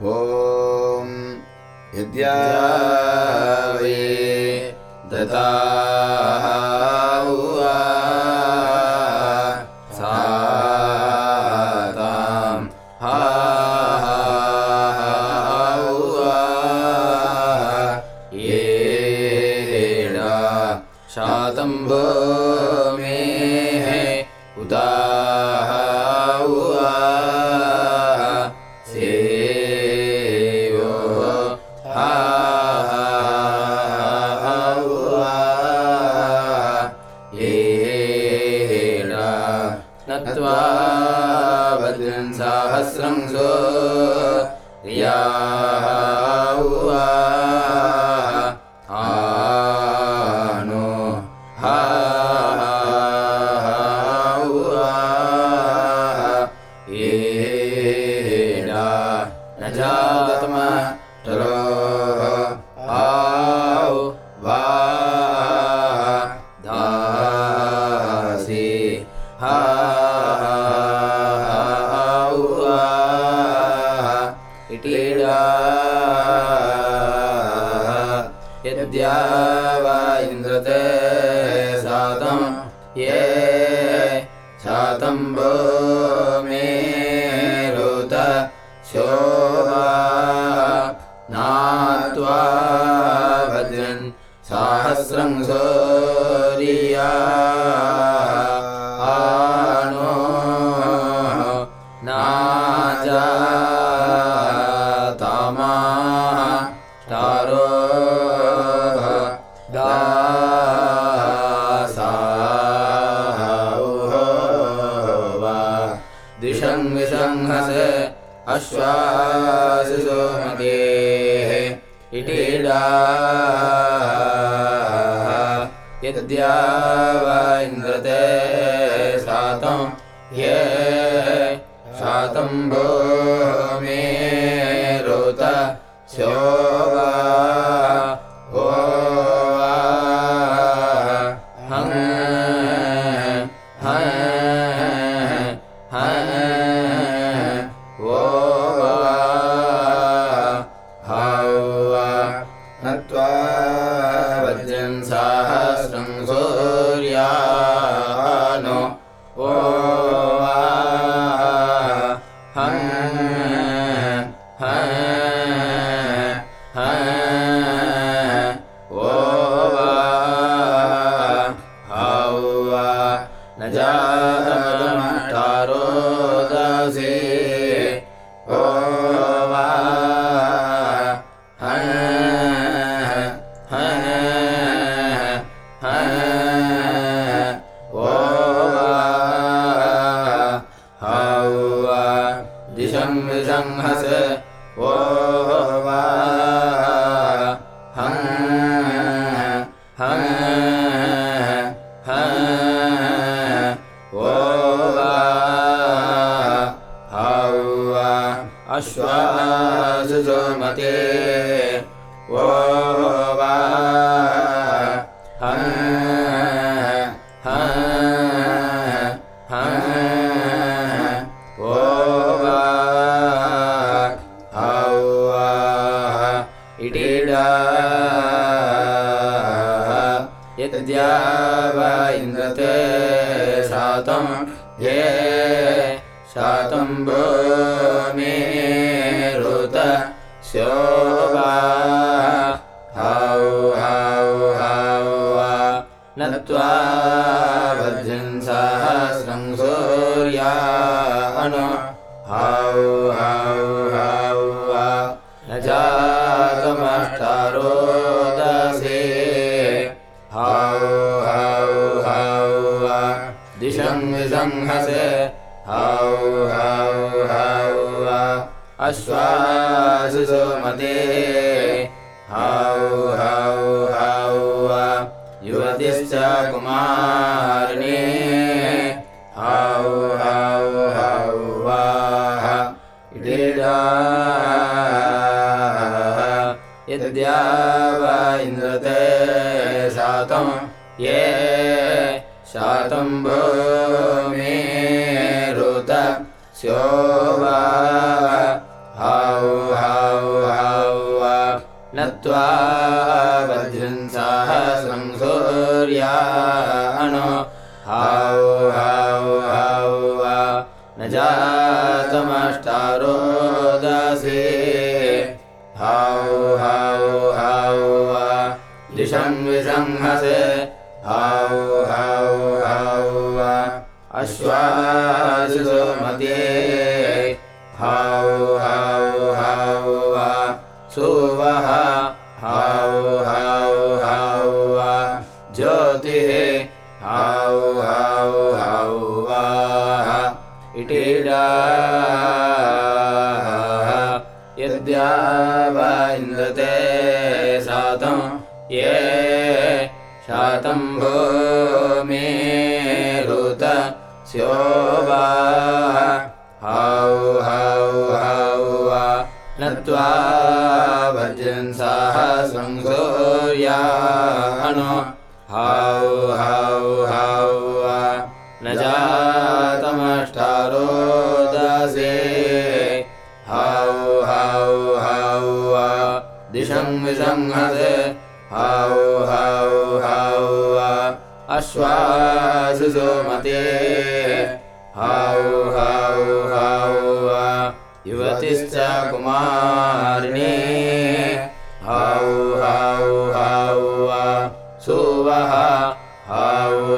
ॐ यद्या वे दता यद्या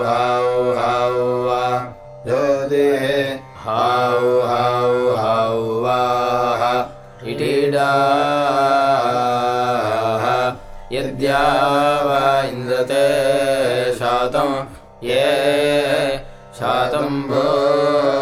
हौ हौ वा ज्योतिः हौ हौ हौ वा यद्या वा इन्द्रते शातं ये शातं भो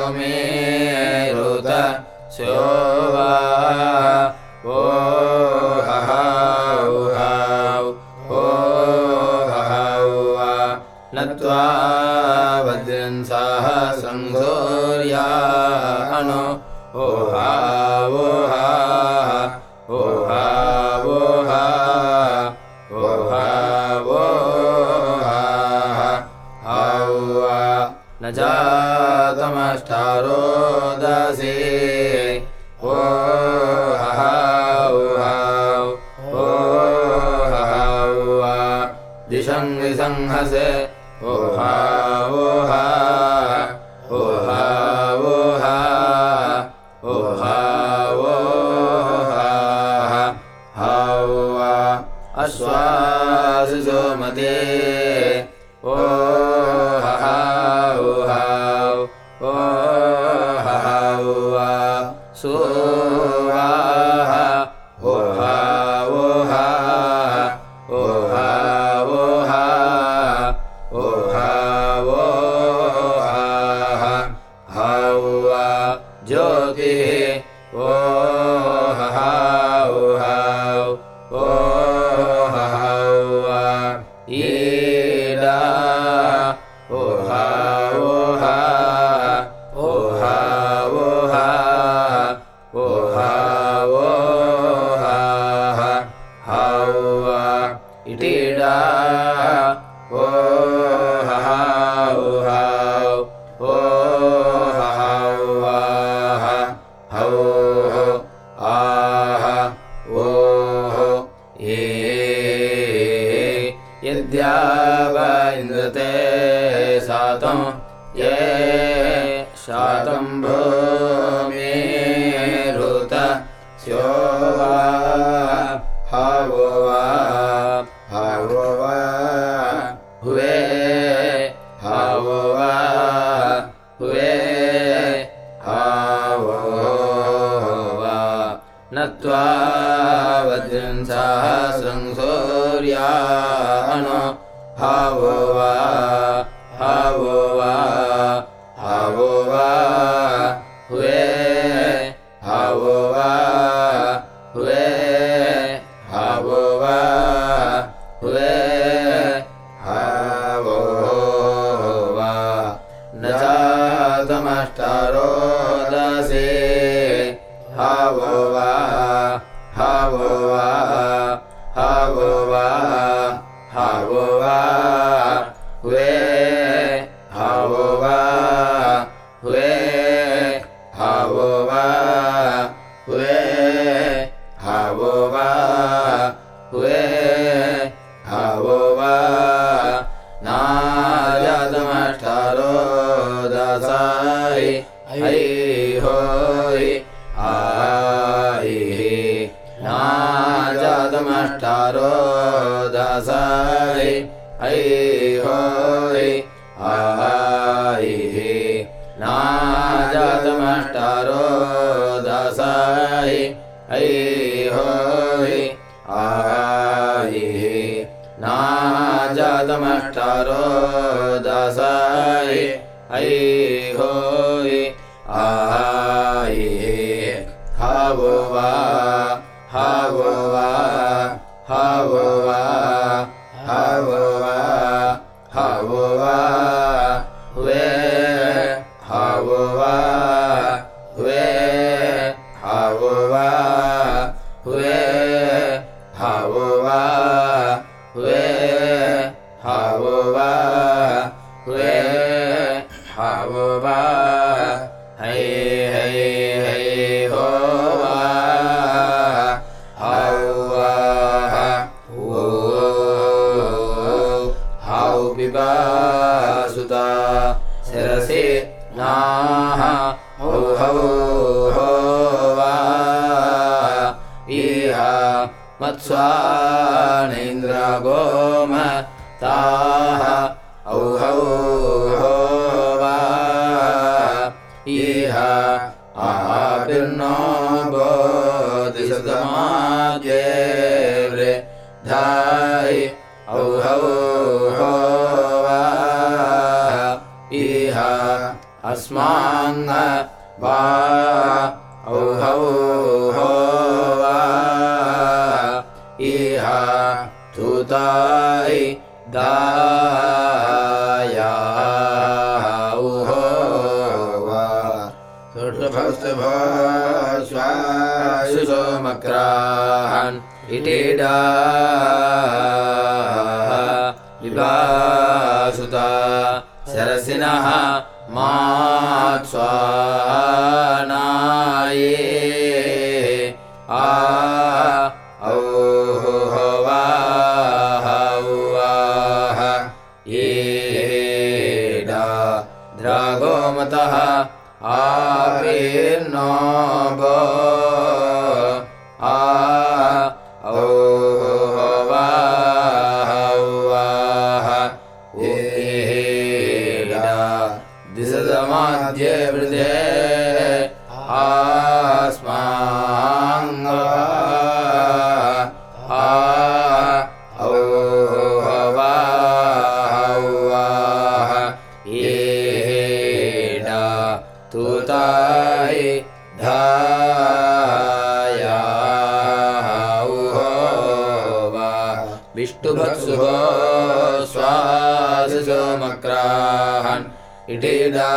स्वासमक्राहन् इडिदा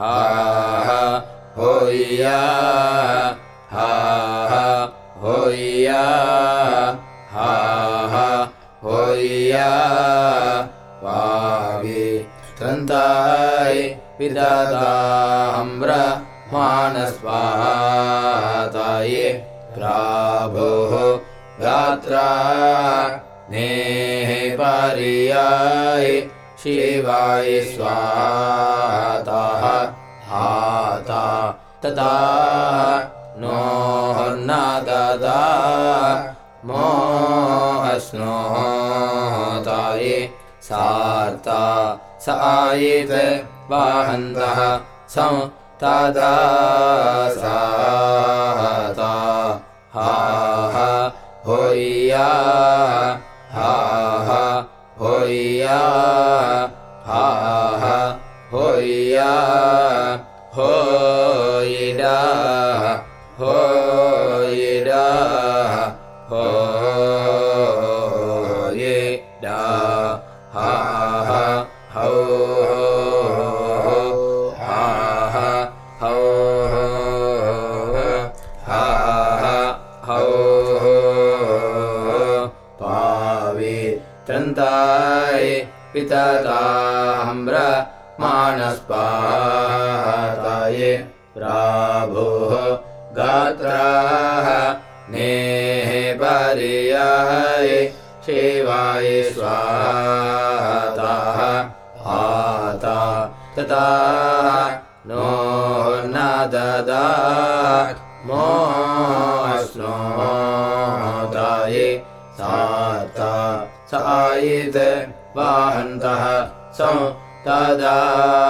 हा होय्या। हा होय्या। हा होय्या। वावि त्रन्ताय हम्र मानस्वाताये प्राभोः भ्रात्रा नेः पर्याय शिवाय स्वातः तता तदा ददा मो स्नो ताय सर्ता स आयि सं तदा स हा भोया हा भोया होना स्पाताय प्राभुः गात्राः नेः पर्याय शिवाय स्वाताः आता तता नो न ददा मोस्नोताये साता सायित् वाहन्तः स तदा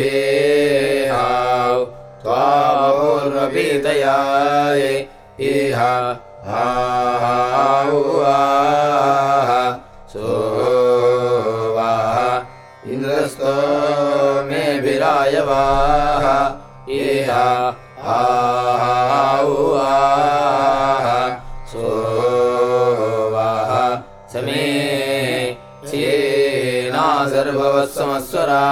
े हौ इह रपीतया एह सोवाह। इन्द्रस्तो मेभिराय वा एह आ सोवाह। समे चेना सर्ववत्समस्वरा।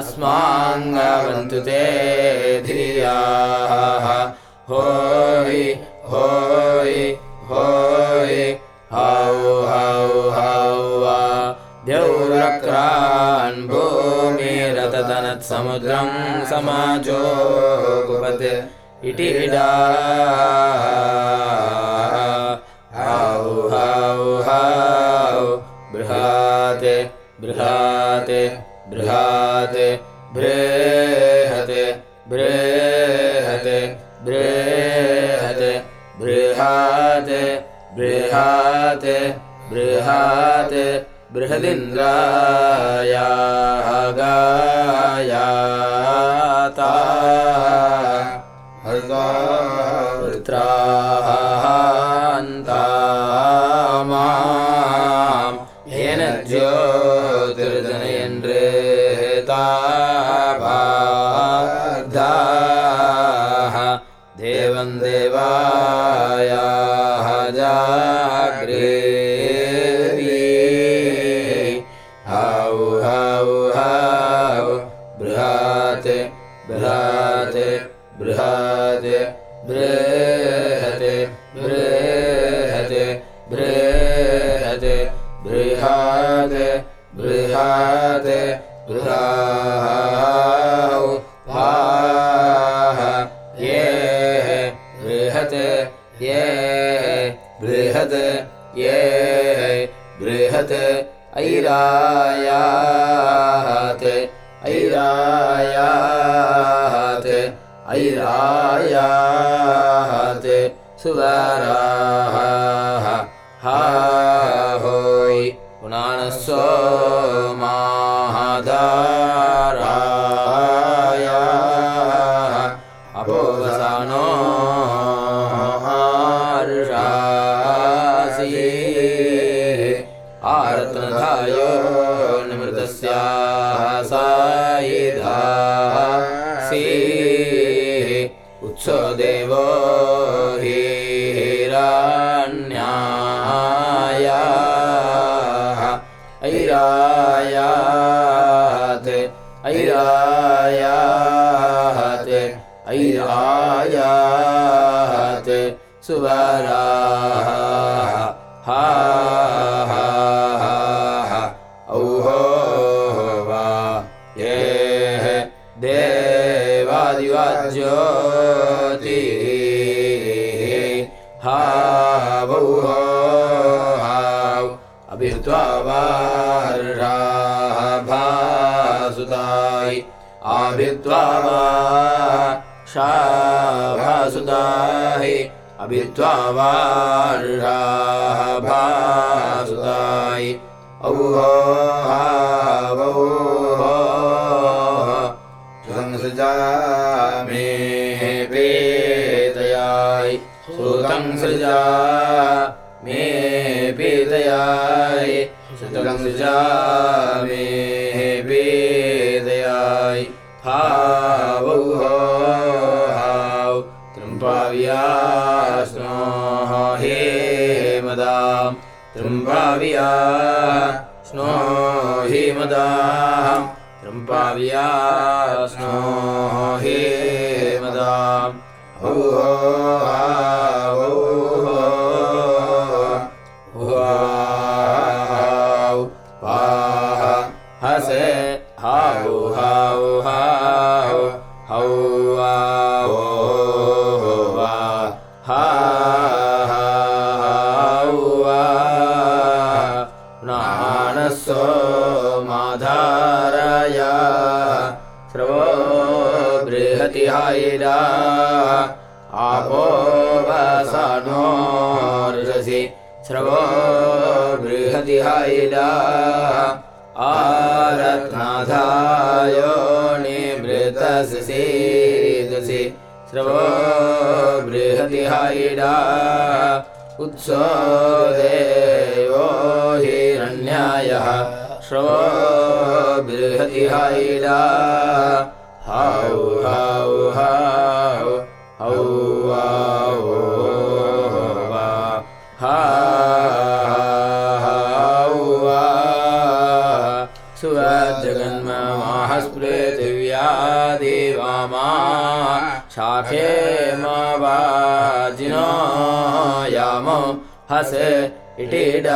अस्मा 그래. विद्वा वाजिनायाम हस इटिडाः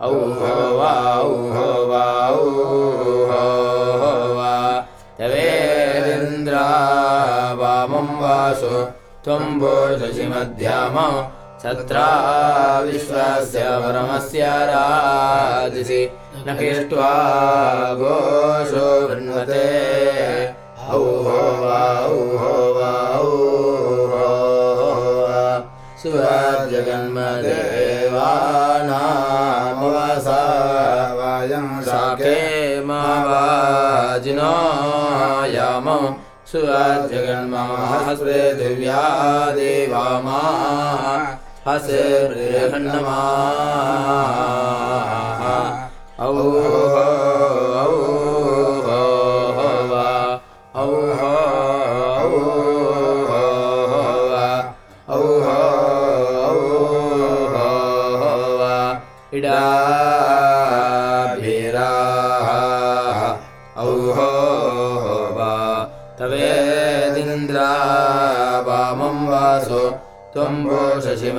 औ औहो वा यवेदिन्द्रा वामम् वासु त्वं शि मध्याम। सत्रा विश्वस्य परमस्य राजसि। न कृष्वा गोषो वृन्वते सुराज्यगण्मा दिव्या देव्या देवा मा हसवेगणमा औ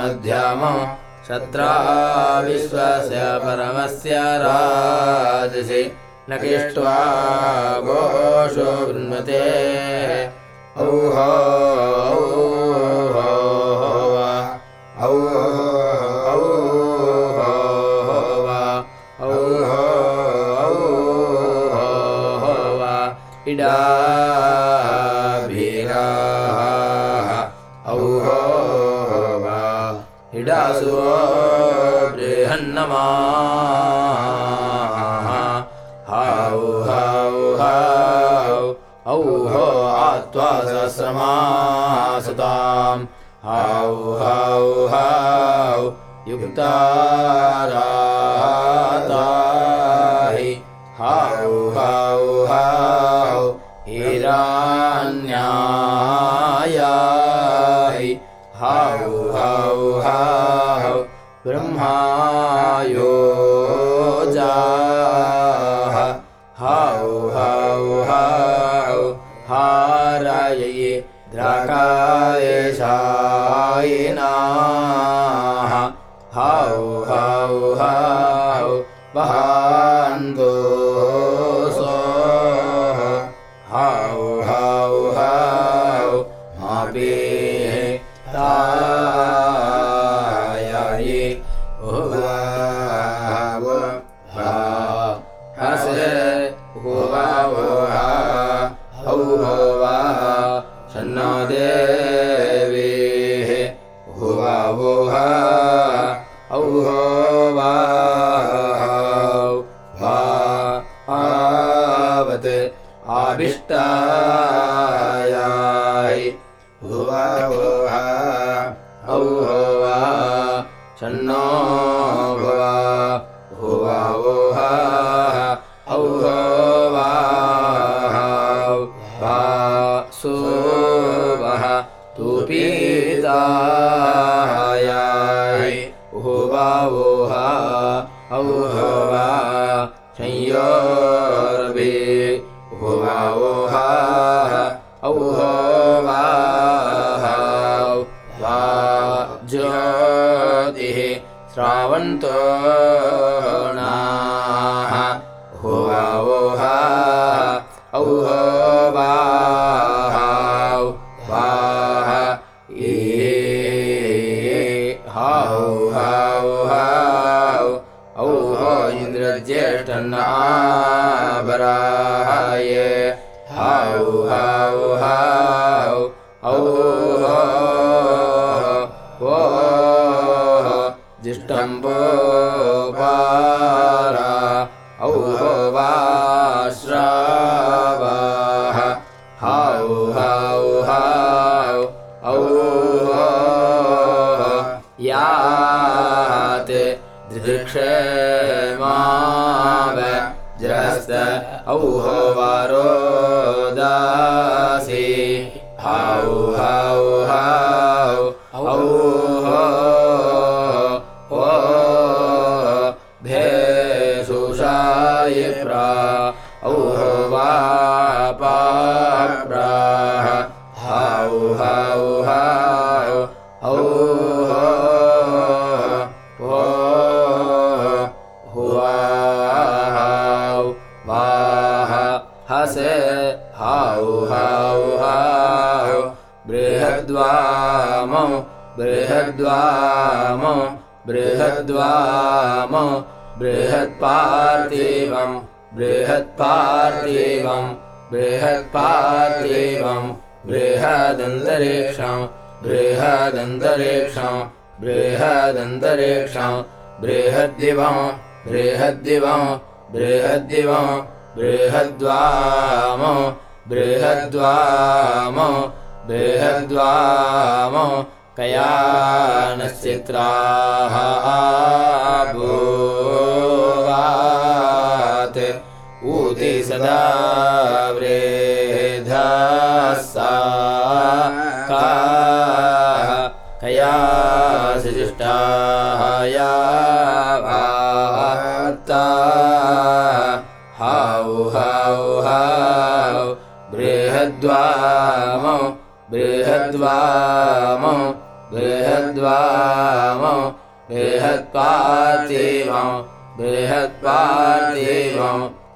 मध्यामो शत्रा विश्वस्य परमस्य राजसि न किष्ट्वा गोषो गोषोन्मते औहो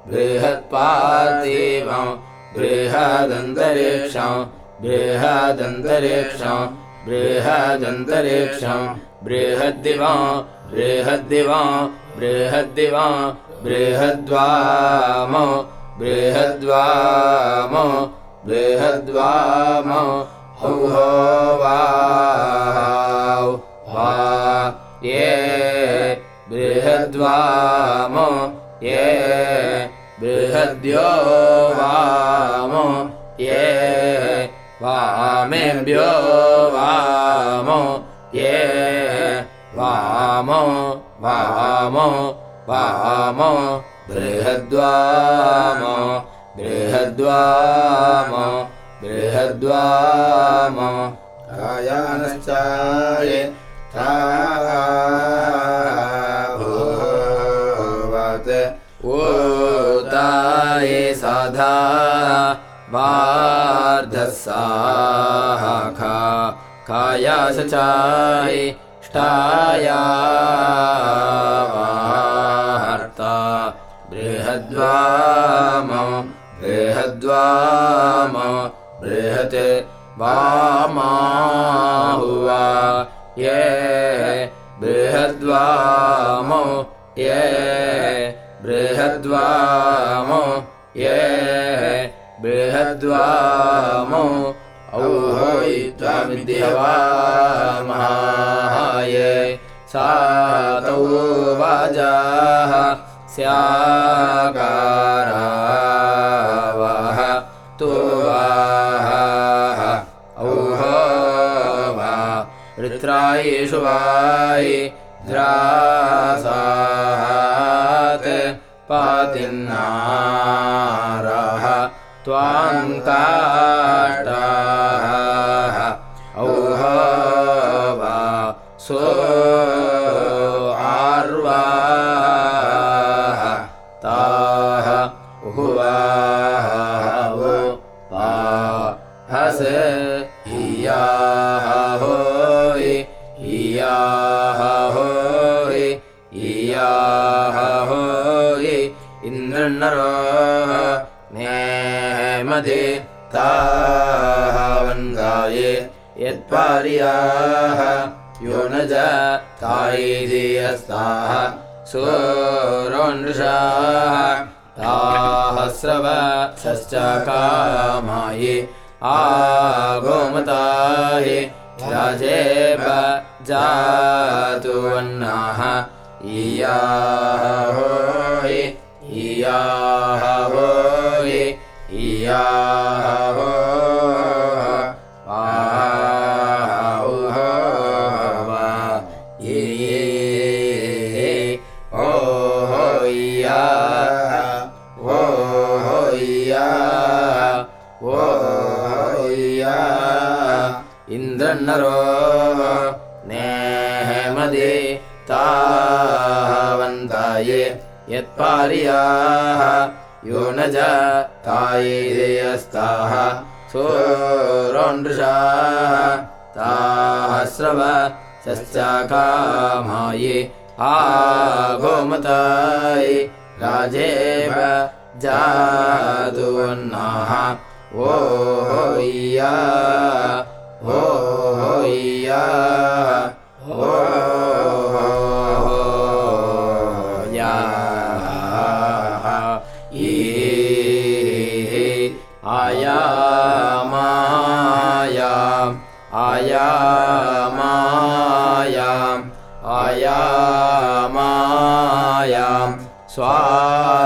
बृहद्पाति वा बृहदन्तरिक्षं बृहदन्तरिक्षं बृहदन्तरिक्षं बृहद्दिवा बृहद्दिवा बृहद्दिवा बृहद्वाम बृहद्वाम बृहद्वाम हो हो वा ये बृहद्वाम ये बृहद्यो वाम ये वामेभ्यो वाम ये वाम वाम वाम बृहद्वाम बृहद्वाम बृहद्वाम कायानश्चाय ओताय साधा वार्धसाखा कायासचाय ष्टाया वार्ता। बृहद्वाम बृहद्वाम बृहत् वामाहुवा। ये बृहद्वाम ये बृहद्वाम ये बृहद्वाम औहोयित्वामिद्यवामहाये सातौ वाजाः स्याकारावः तु वाः औहो वा वृत्रायेषु वायि द्रासात् पातिन्नारः त्वाङ्काष्टाः औहो वा सो ताः वन्दाये यत्पार्याः यो न जायेधियस्ताः सूरोनृषाः ताः स्रवसश्च कामाये आगोमताये राजेव जातु वन्नाः इयाः होयि इयाः इन्द्रन्नरो नेमदे तावन्ताये यत्पार्याः यो न जायेदेयस्ताः सोरोनृषाः ताः स्रव सश्चाकामाये आगोमताय राजेव जातुवन्नाः। ओ होय्या ओ होय्या ओ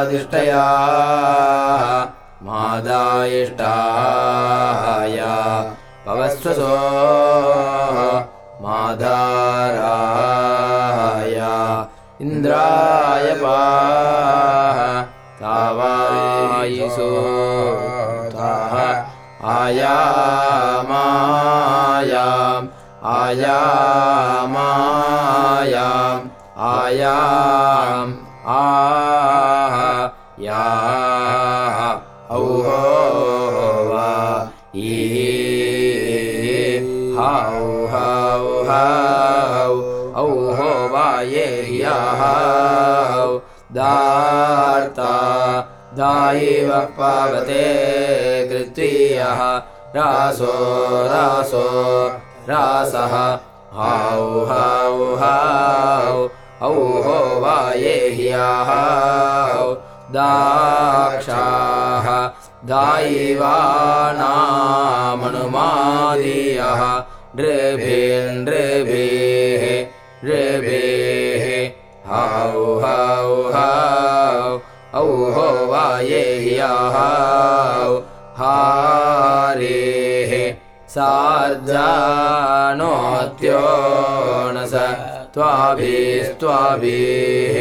स्वादिष्टया मादायिष्टाय पवस्वसो माधाराय इन्द्राय पाः तावायिसो ताः आयामायाम् आयाम् आह याः औहो वा ये हौ हौ हौ औहो वा ये ह्यः दार्ता दायिव पावते कृत्वीयः रासो रासो रासः हौ हौ हौ औहो वा ये ह्यः दाक्षाः दायिवानामनुमादीयः नृभिर्नृभिः नृभिः हौ हौ हौ औहो वा ये ह्यहौ हारेः सार्जानोत्यो न स त्वाभिस्त्वाभिः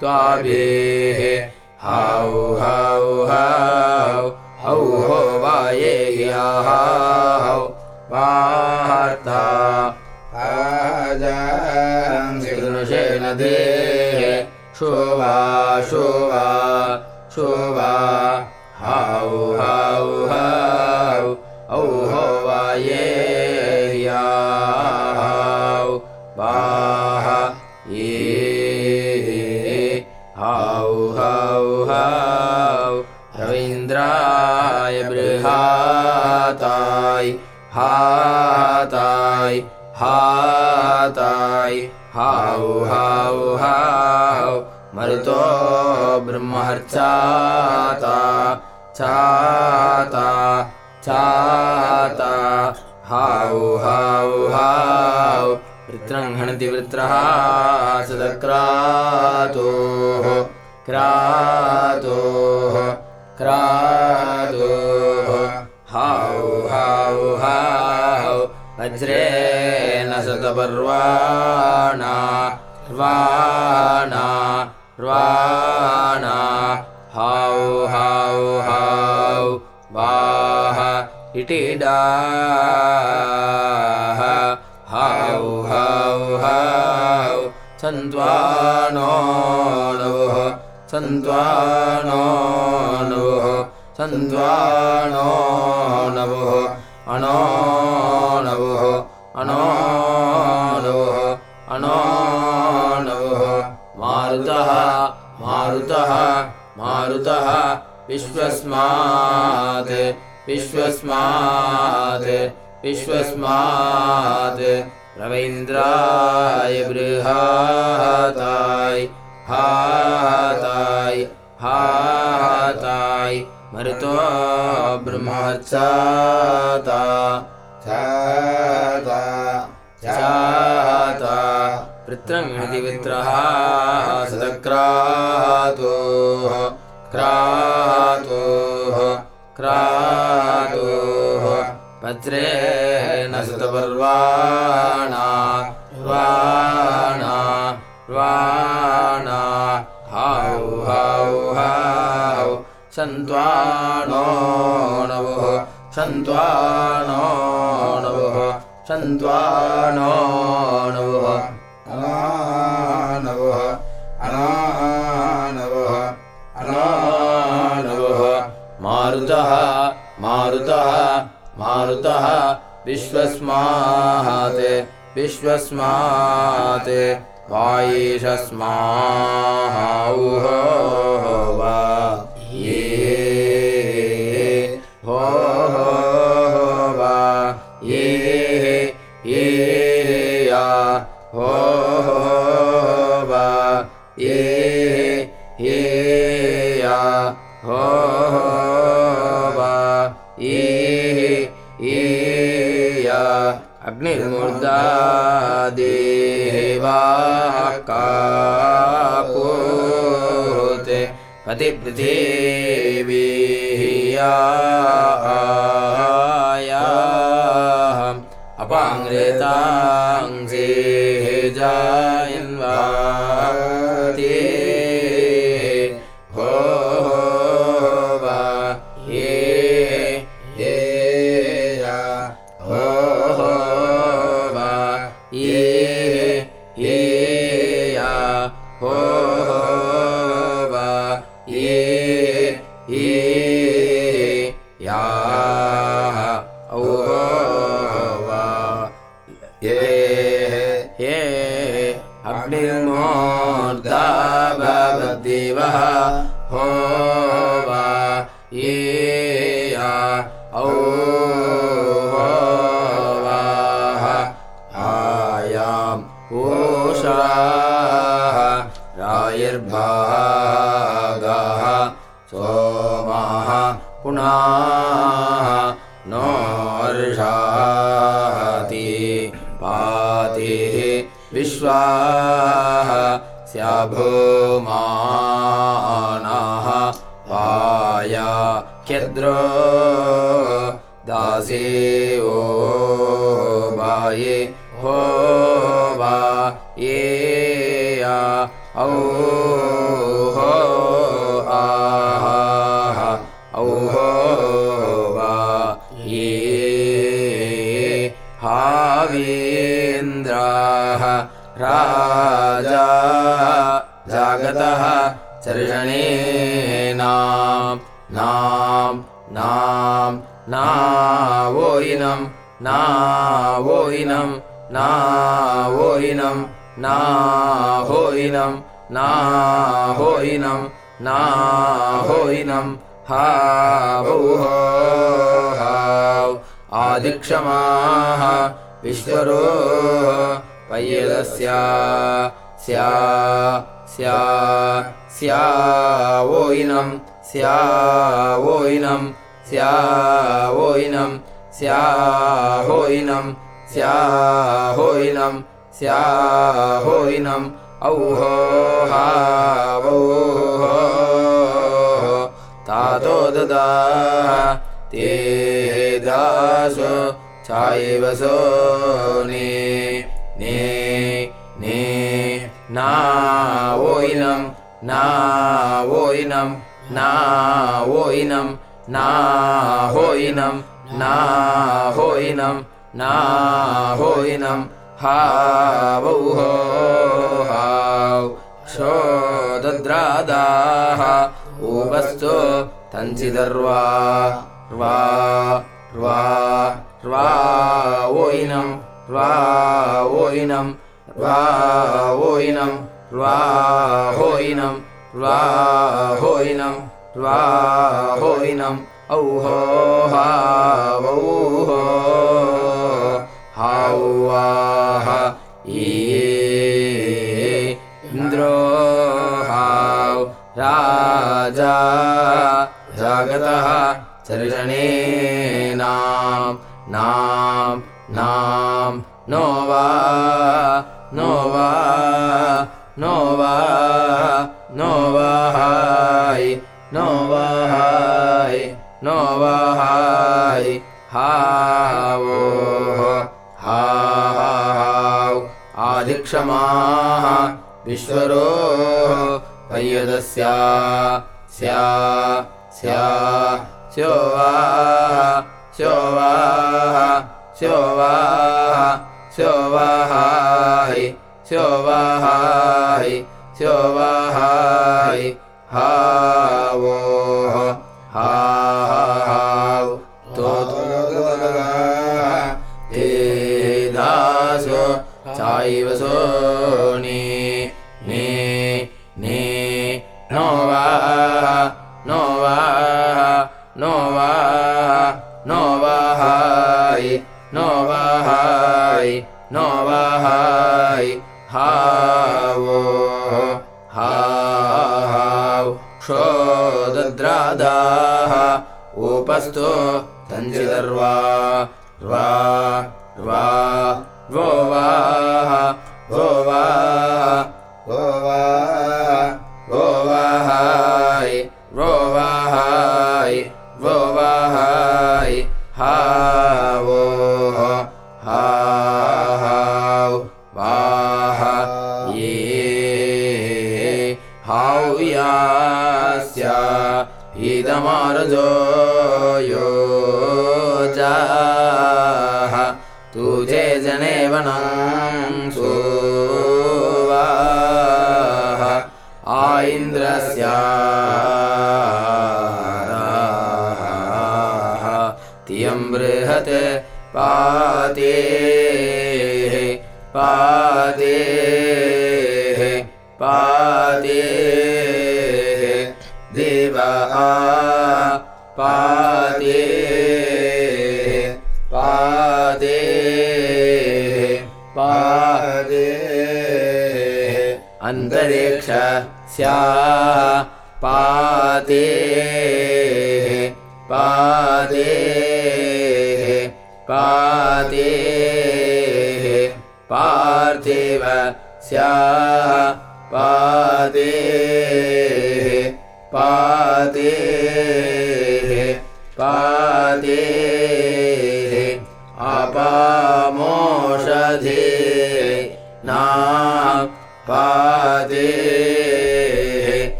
त्वाभिः हौ हौ हौ औहो वा ये ह्यहौ वार्ता देः शोभा शोभा शोभा। हौ हौ हौ हाताय हौ हौ हौ मरुतो ब्रह्महर्चाता। चाता चाता। हौ हौ हौ वृत्रं हणति वृत्रः सदक्रातोः। क्रातोः क्रातोः। हौ हौ हौ वज्रेण शतपर्वाणा र्वाणा हौ हौ हौ वाह इटिडाः हौ हौ हौ सन्त्वानो नवः सन्त्वानो नवः सन्त्वानो नवः अनो नवः अनो नवः अनो नवः मारुतः मारुतः मारुतः विश्वस्मात् विश्वस्मात् विश्वस्मात्। रवीन्द्राय बृहाताय हाताय हाताय मरुतो ब्रह्मचाता चाता चाता वित्रः सदक्रातोः। क्रातोः। क्रातोः। वज्रेण सतपर्वाणा। वाणा। वाणा हौ सन्त्वानो नवः सन्त्वानो नवः सन्त्वानो नवः अनानवः अनानवः अनानवः मारुतः। मारुतः। मारुतः। विश्वस्मात् विश्वस्मात् वायिषस्माहुः वा देवा कापोते पतिपृथिवी याहम् अपाङ्ग्रेताङ्से ओवाः आयाम् पोषाः रायिर्भागः सोमाः पुनाः नोर्षाति पातिः विश्वाः स्याभोमानाः वाया खद्रो से ओ भाये चिदर्वा ै स्वाहा हावो हा द्वो गुरा देधासो चैव सो ञ्जर्वार् वा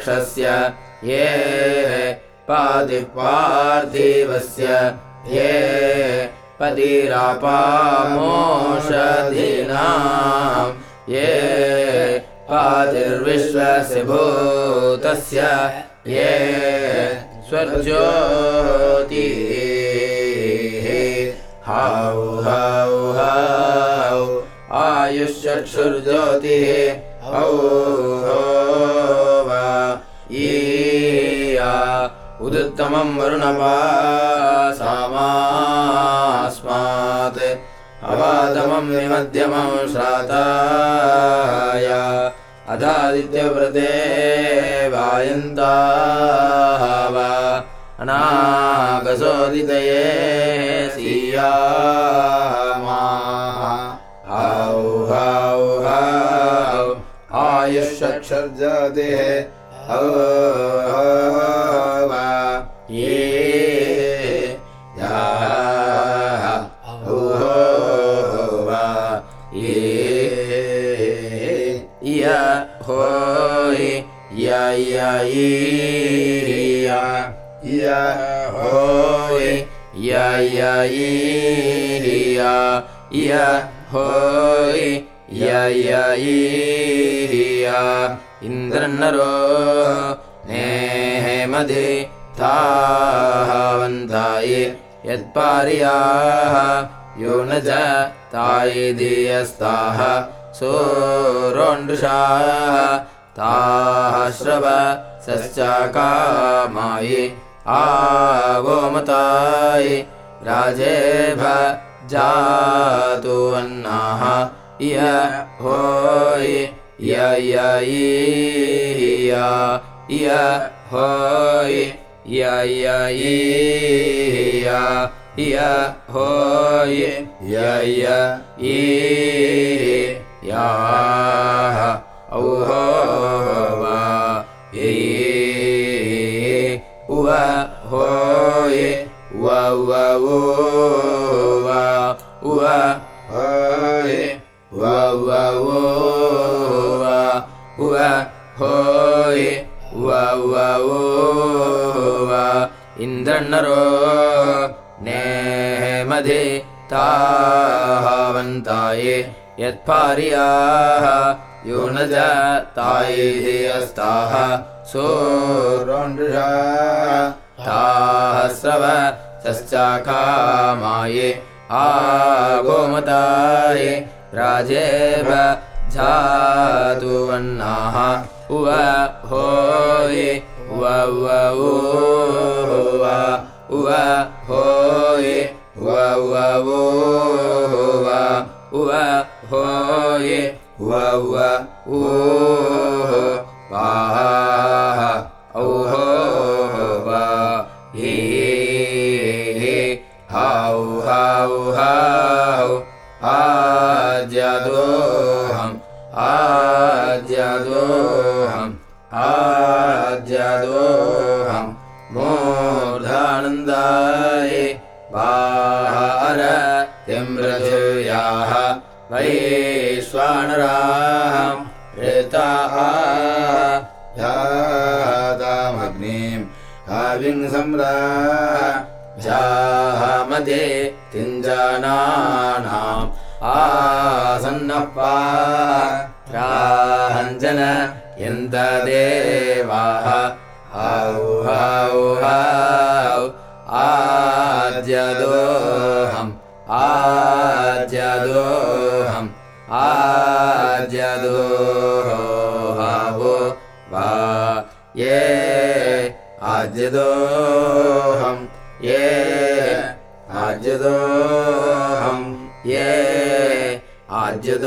पतिरन्तरिक्षस्य ये पादिपार्थिवस्य ये पतिरापामोषधीनाम् ये पातिर्विश्वस्य भूतस्य ये हौ हौ हौ आयुष्यक्षुर्ज्योतिः विमध्यमं श्राताय अधादित्यव्रते वायन्ताः वा हौ आयुष्यक्षर्जातिः। हौ हौ य ईया य होय् य य ईया य होय् य य ईया इन्द्रन्नरो नेमधि तावन्ताये यत्पार्याः यो न च तायि धियस्ताः सोरोण्डुषाः ताः श्रव सश्चाकामायि आगोमतायि राजेभ जातु अन्नाः इय होयि य इय होयि य इय होयि य औहो व व वो वा व व वो वा इन्द्रन्नरो नेमधि तावन्ताये यत्पार्याः यो न च तायैः अस्ताः सोरोण्डुषा ताः स्रव सश्चाकामाये आगोमताये राजेव जातु वन्नाः उव होयि उव उव वो वा उव वो वा उव होयि उव उव वो वाः औहो हौ हौ आज्यदोहम् आज्यदोहम् मूर्धानन्दाय वैश्वानराः ऋताः जातामग्निम् आविङ् सम्रा मदे मते तिं जनानाम् आसन्न हौ हौ हौ आद्यदोहम् आद्यदोहम् आद्यदोहो हवो वा ये आद्यदो यद्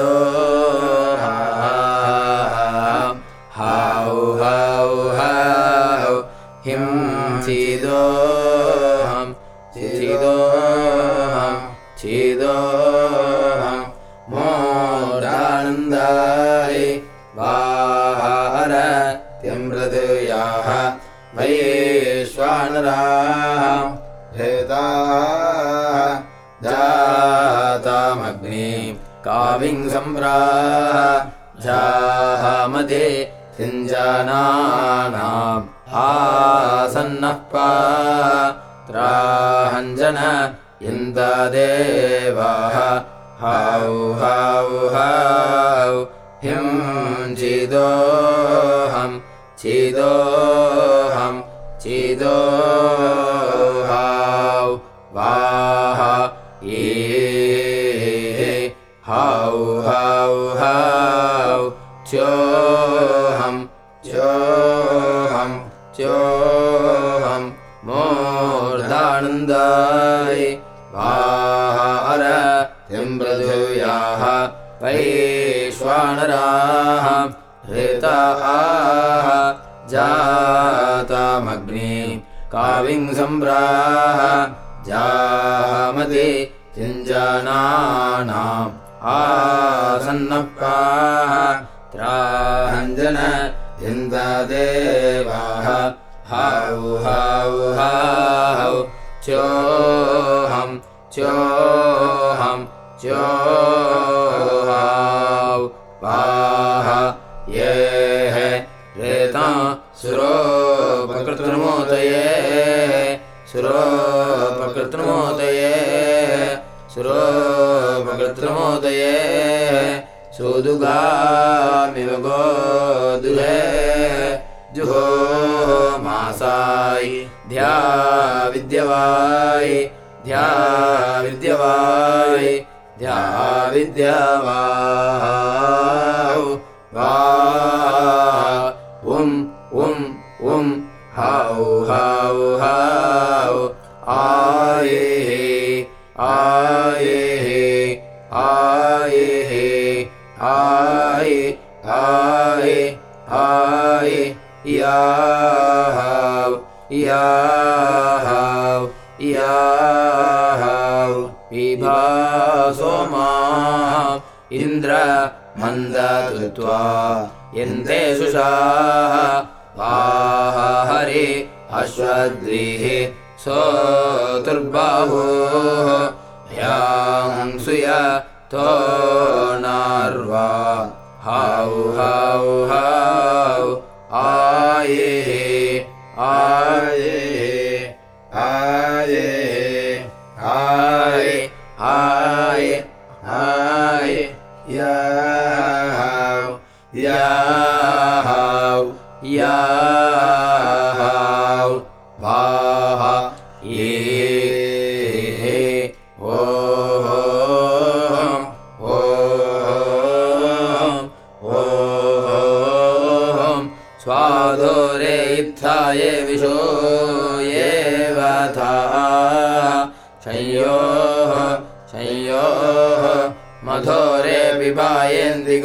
सर्बाहु ह्या सुया नार्वा। हाउ हा हा आये आये।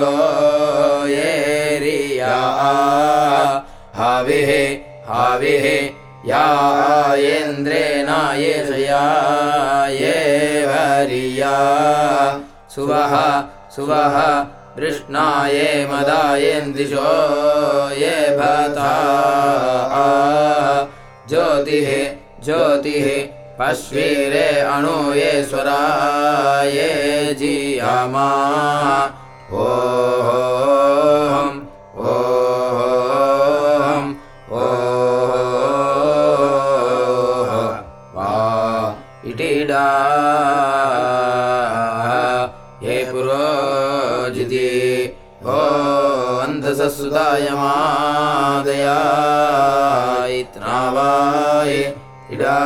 गो ये रिया। हविः गोयेरिया हाभिः हाभिः यायेन्द्रे ये हरिया। सुवः सुवः कृष्णाये मदायेन्दिशो ये भता। ज्योतिः ज्योतिः पश्वीरे अणु ये स्वरा ये जियामा। हो ओ इटिडा हे पुरोजिते भो अन्धसुतायमादया इवाय इडा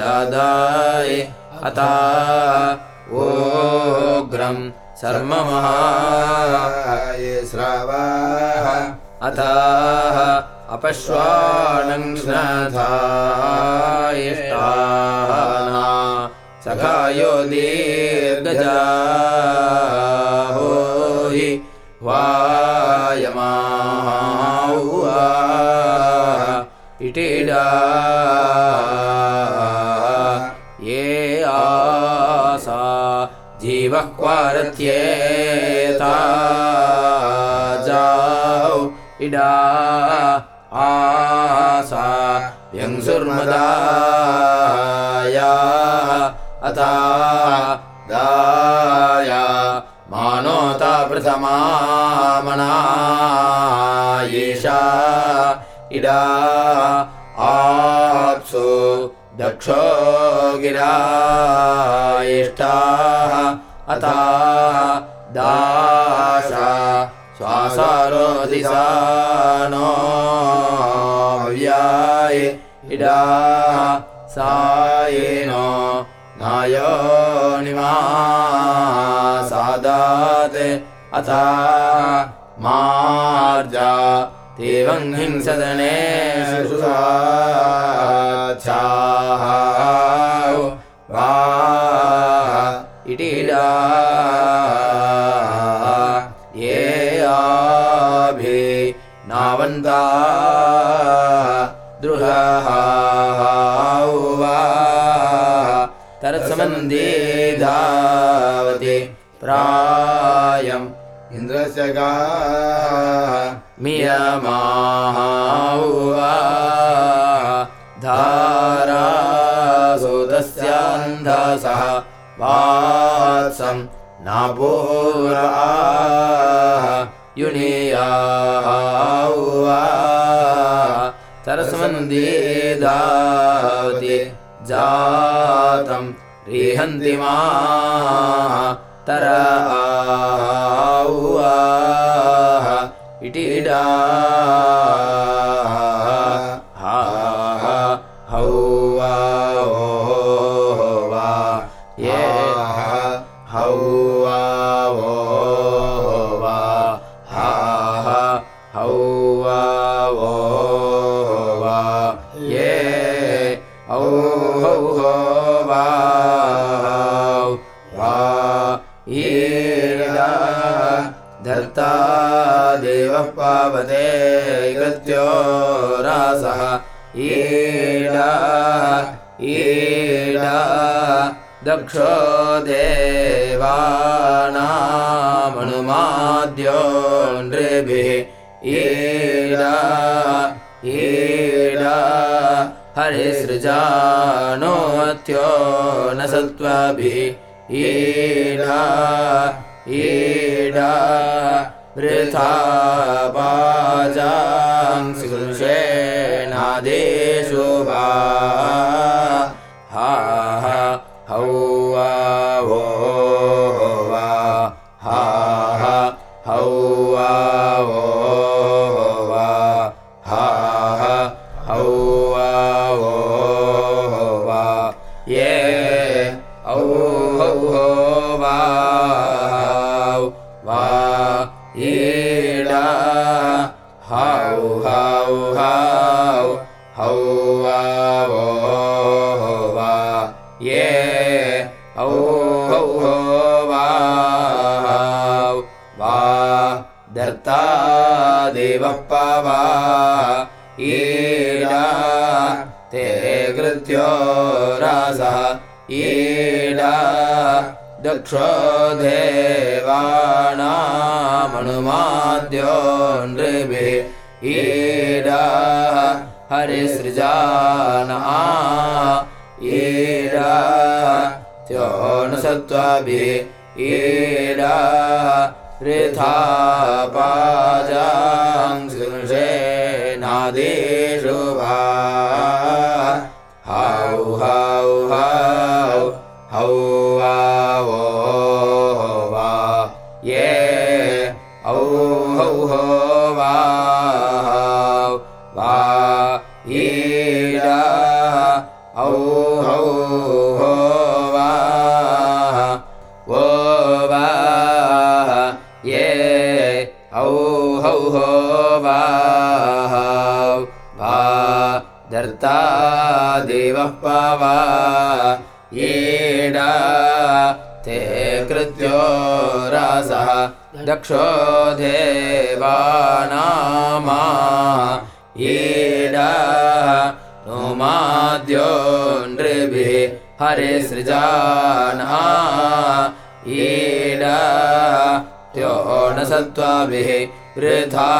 ददाय अता ओग्रम् सर्ममहाय श्रावाः अथाः अपश्वानङ्घ्नथायिष्टाना सखायो दीर्घजाहो हि वायमाहुवा इटिडा। ये आसा जीवः क्वारत्येता। जाौ इडा। आसा व्यङ्सुर्मदाया अथा दाया मानोता प्रथमामनायेषा इडा आप्सु दक्षो गिरा इष्टाः अथा दाशा श्वासारोदिसा नो व्याय इडा सायेनो नायो निमा सादात् अथा मार्जा देवं हिंसदने छाः वा इटिडा। ये आभि नावन्ता द्रुहः वा तरत्समन्दे धावति प्रायम् इन्द्रस्य गाः मियमाहुवा धारासुतस्यान्धसः वात्सम् नापूरा युनियाहुवा तरस्मन्दे धावति जातम् रिहन्ति मा तर आहुवा इटिडा कृत्यो रासः। ईडा ईडा दक्षो देवानामनुमाद्यो नृभिः। ईडा ईडा हरिसृजानोत्यो न सत्त्वाभिः। ईडा ईडा वृथा पाजांसि कृषेणादेषु वा दक्षो देवानामनुमाद्यो नृभिः ईडा हरिसृजाना ईडा न ईडा वृथा पावा ईडा ते कृत्यो रासः दक्षो देवानामा ईडा नो नृभिः हरिसृजाना ईडा त्यो न सत्त्वाभिः वृथा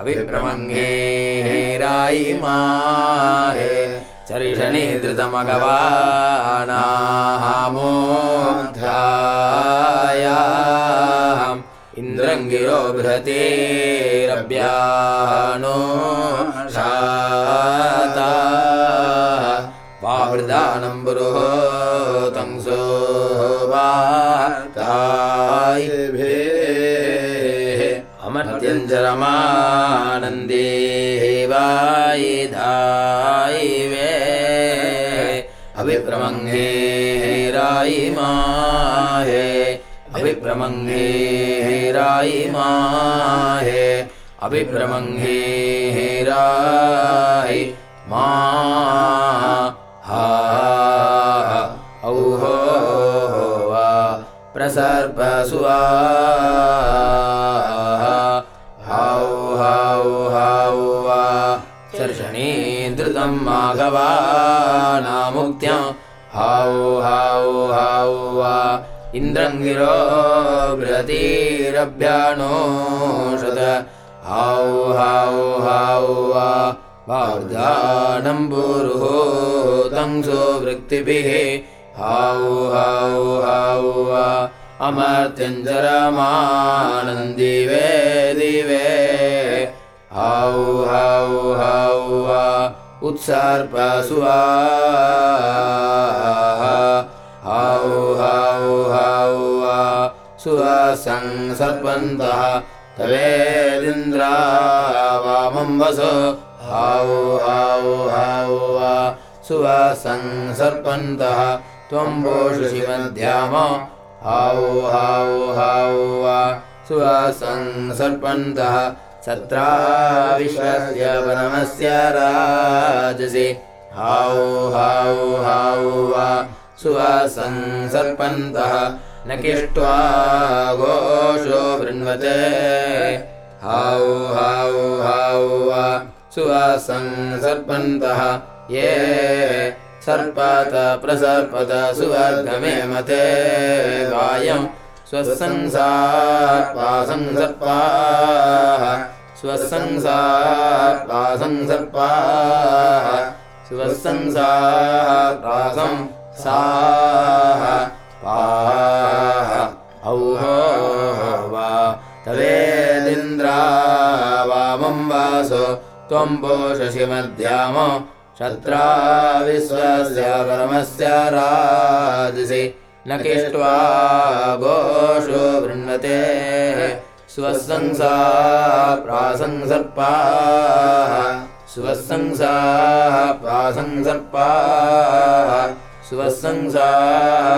अभिप्रमङ्गे रायि माहे चर्षणि इन्द्रम् गिरो बृहतेरभ्यानो शाता। वावृदानम् पुरोतंसो वातायिभेः अमर्त्यञ्जरमानन्दे वायिधायिवे अभिप्रमङ्गे रायि माहे। अभिप्रमङ्गे रायि माहे। अभिप्रमङ्गे रायि मा हा औहो वा। प्रसर्पसुवा धृतम् माघवानामुक्त्या हौ हौ हौ वा। इन्द्रम् गिरो बृहतीरभ्यानो शत। हौ हौ हौ वा। वार्धानम् पुरुहूतंसो वृत्तिभिः हौ हौ हौ वा अमर्त्यञ्जरमानन्दिवे दिवे। हौ हौ हौ वा उत्सर्पसुवा हौ हौ हौ वा सुवसंसर्पन्तः तवेदिन्द्रा वामम् वसो हौ हौ हौ वा सुवसंसर्पन्तः त्वम् वोषसि मध्याम हौ हौ हौ वा सुवसंसर्पन्तः सत्रा विश्वस्य वनमस्य राजसि। हौ हौ हौ वा सुवसंसर्पन्तः न किष्ट्वा घोषो वृण्वते। हाउ हाउ हाउ वा सुवासं सर्पन्तः ये सर्पत प्रसर्पत सुवर्गमे मते। वायम् सर्पाः स्वसंसापासं साः पाः। औहो वा। तवेदिन्द्रा वामं वासो। त्वं पोषसि मध्याम शत्रा विश्वस्य परमस्य राजसि न किष्ट्वा घोषो वृण्वते स्वसंसा प्रासंसर्पाः। स्वसंसा प्रासंसर्पाः। स्वसंसा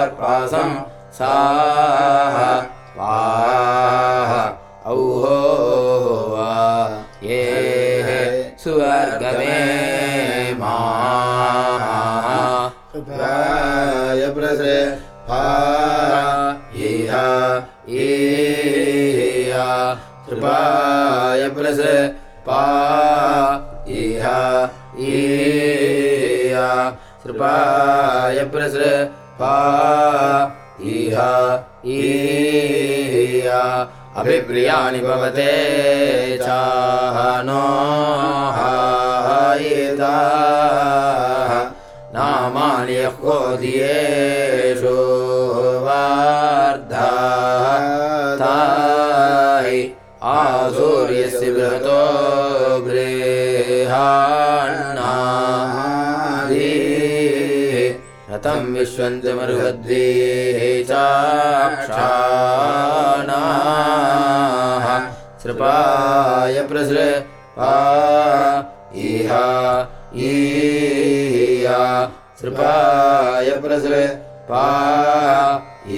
प्रासं साः पाः। औहो। वा ये सुवर्गमे मा। प्रसरे इह इया कृपाय प्रस पा इह कृपाय प्रस पा इह इया अभिप्रियाणि भवते चाहनो हायिताः नामानि यह्वोदियेषु वार्धाः ताहि आसूर्यस्य बृहतो बृहान्नादीः रतं विश्वन्तमर्हद्भिः चाक्षाणाः सृपाय प्रसृपा इह ईया सृपाय प्रसृपा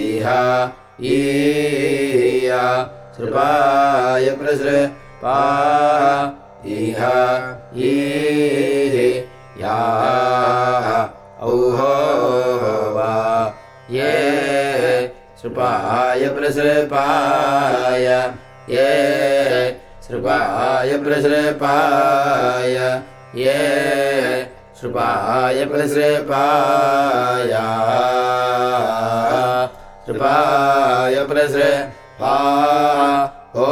इह ईया सृपाय प्रसृपा इह ईयाः औहो वा। ये सृपाय प्रसृपाय ये सृपाय प्रसृपाय ये सृपाय प्रसृपाय। सृपाय प्रसृपा। ओ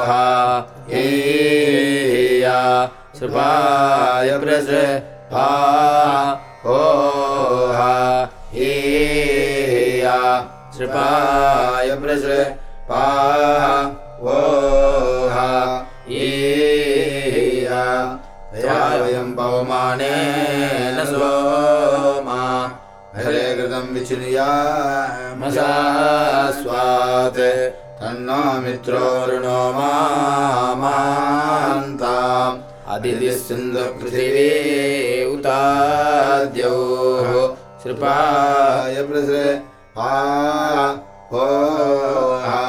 हा। ईया सृपाय प्रसृपा। ओ हा। ईया सृपाय प्रसृपा। ओ पवमानेन सोमा हरे कृतं विचिनुया मसास्वात् तन्नो मित्रो वरुणो मान्ताम् अदितिः सिन्धुपृथिवी उताद्योः। श्रुपाय पाय प्रसरे पा हो हा।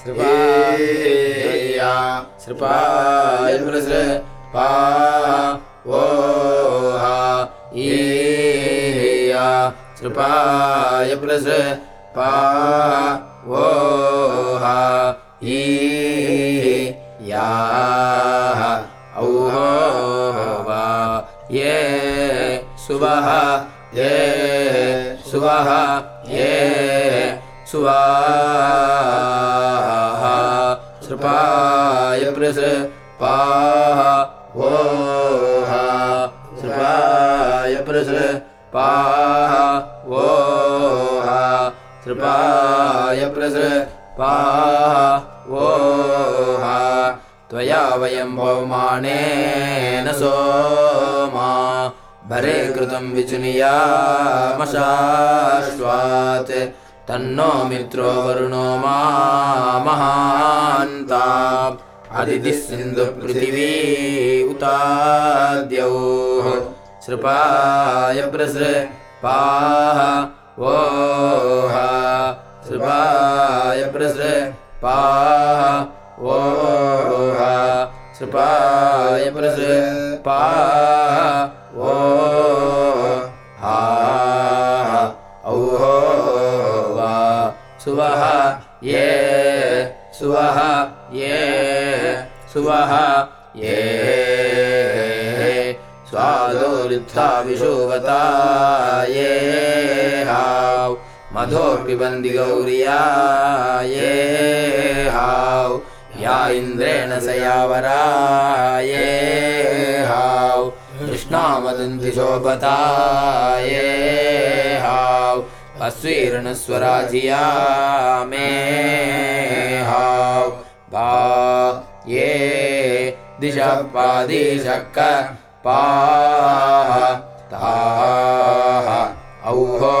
श्रुपाया श्रुपाय प्रसृ पा श्रुपाय प्रसृ पा वो हा ईयाः औहो वा ये सुवः ये सुवः ये सुवाः श्रुपाय प्रसृ पाः हा श्रुपाय प्रसृ पाः प्रसृ पाः वो त्वया वयं पवमानेन सोमा। भरे कृतं विचुनियामशाश्वात्। तन्नो मित्रो वरुणो मा महान्ताम् अदितिः सिन्धुपृथिवी उताद्यौः। श्रुपाय प्रसृ पाः वो सृपायपृस पा ओ सृपायपृस पा ओ हा औहो वा सुवः ये सुवः ये सुवः ये स्वादोरित्था स्वादोरिथावता ये हा मधो पिबन्ति गौर्या ये हाव या इन्द्रेण सयावरा ये हाव कृष्णामदन्ति शोभता ये हाव अस्वीर्णस्वराजिया मे हाव वा ये दिशपादिशक्क पाः ताः औहो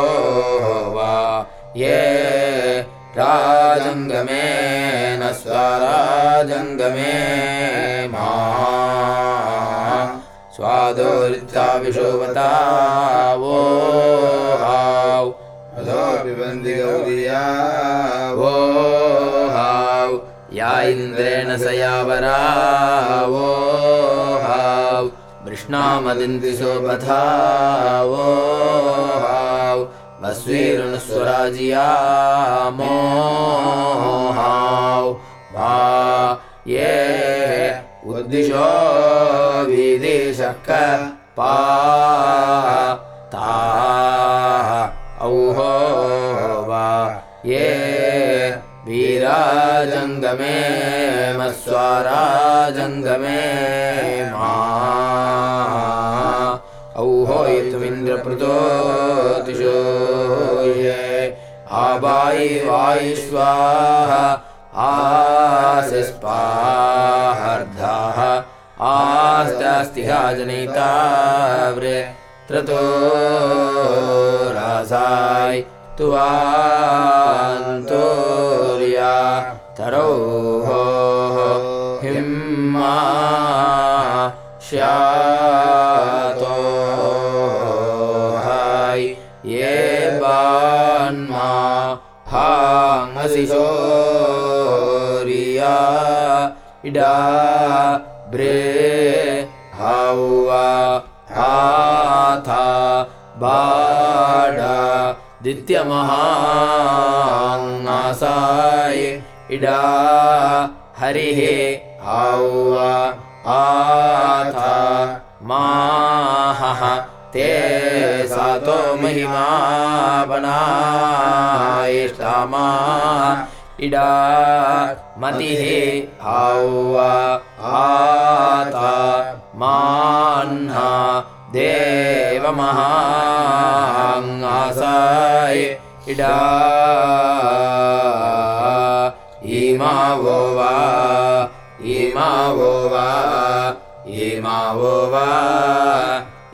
वा ये राजङ्गमेन स्वराजङ्गमे मा। स्वादोरिता विशोभता वो हाव। या इन्द्रेण सयावरा वो हाव वृष्णामदिन्ति शोभथा वो हाव। वस्वीरुणस्वराजिया मो हाव। वा ये उद्दिशो विदिशक पा। ताः औहो जङ्गमे मस्वारा जङ्गमे मा औहोयितुमिन्द्रप्रदोतिशो ये। आवायि वायि स्वाहा आसिस्पाहर्धाः आस्तास्तिहा जनयिताव्रे त्रतो रासाय तुवान्तोर्या। तरो हिम्मा श्यातो हाय। ये बान्मा हाङसिशोरिया इडा ब्रे हावा हाथा बाडा दित्यमहासाय इडा। हरिः हावा। आथा। माहः। ते सातो महिमा बनायिष्टामा इडा। मतिः हावा। आता मान्हा देवमहासाय इडा वो वा इमा वो वा इमा वो वा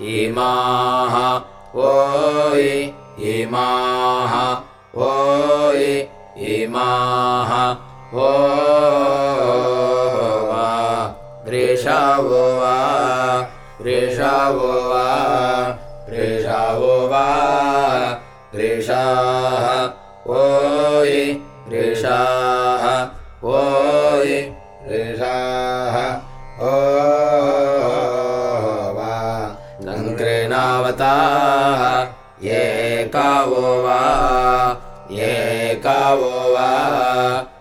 इमाः ओय इमाः ओय इमाः ओ वा वृषावो वा वृषावो वा वृषावो वा वृषाः ओय कावो वा? ये कावो वा?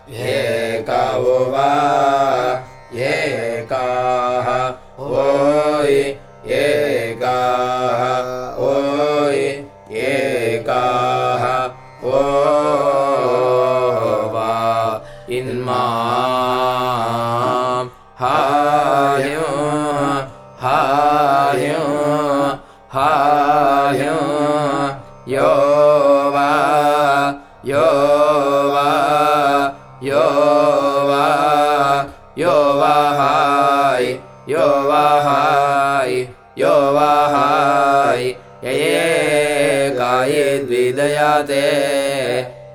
ये कावो वा? ये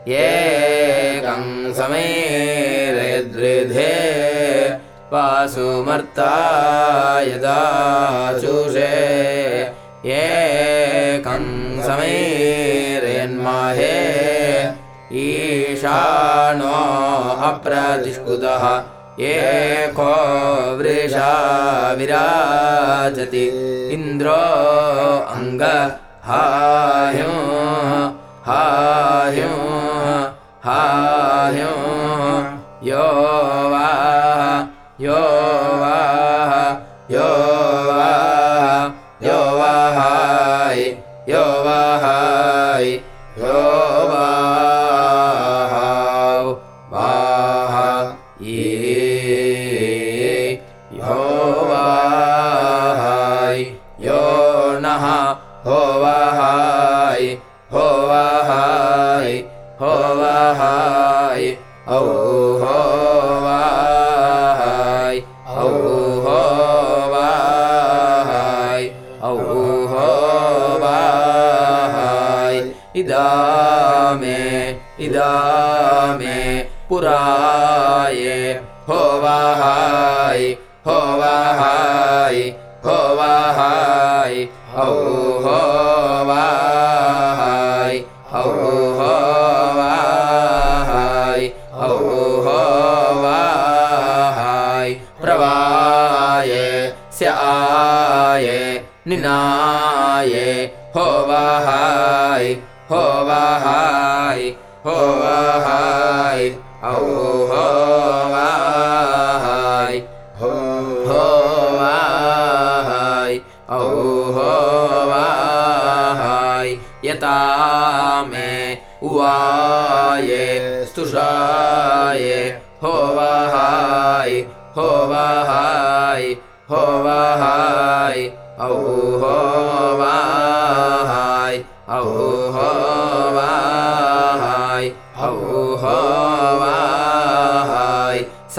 ये कं समेरयद्रिधे वासुमर्ता यदा चुषे। ये कं समेरयन्माहे। ईशानो अप्रतिष्कुतः एको वृषा विराजति। इन्द्रो अङ्ग हौ हो औ होवाहाय यता मे उवाये होवाहाय औ होवाहाय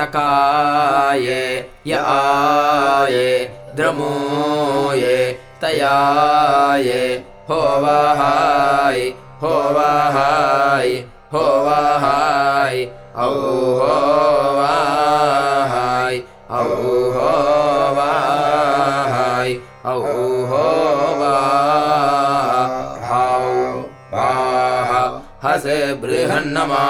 सकाये य आए द्रमोये, तयाये, होवाहाय होवाहाय होवाहाय औ होवाहाय औ होवाहाय औ होवाहाव वाह हसे बृहन्नमा।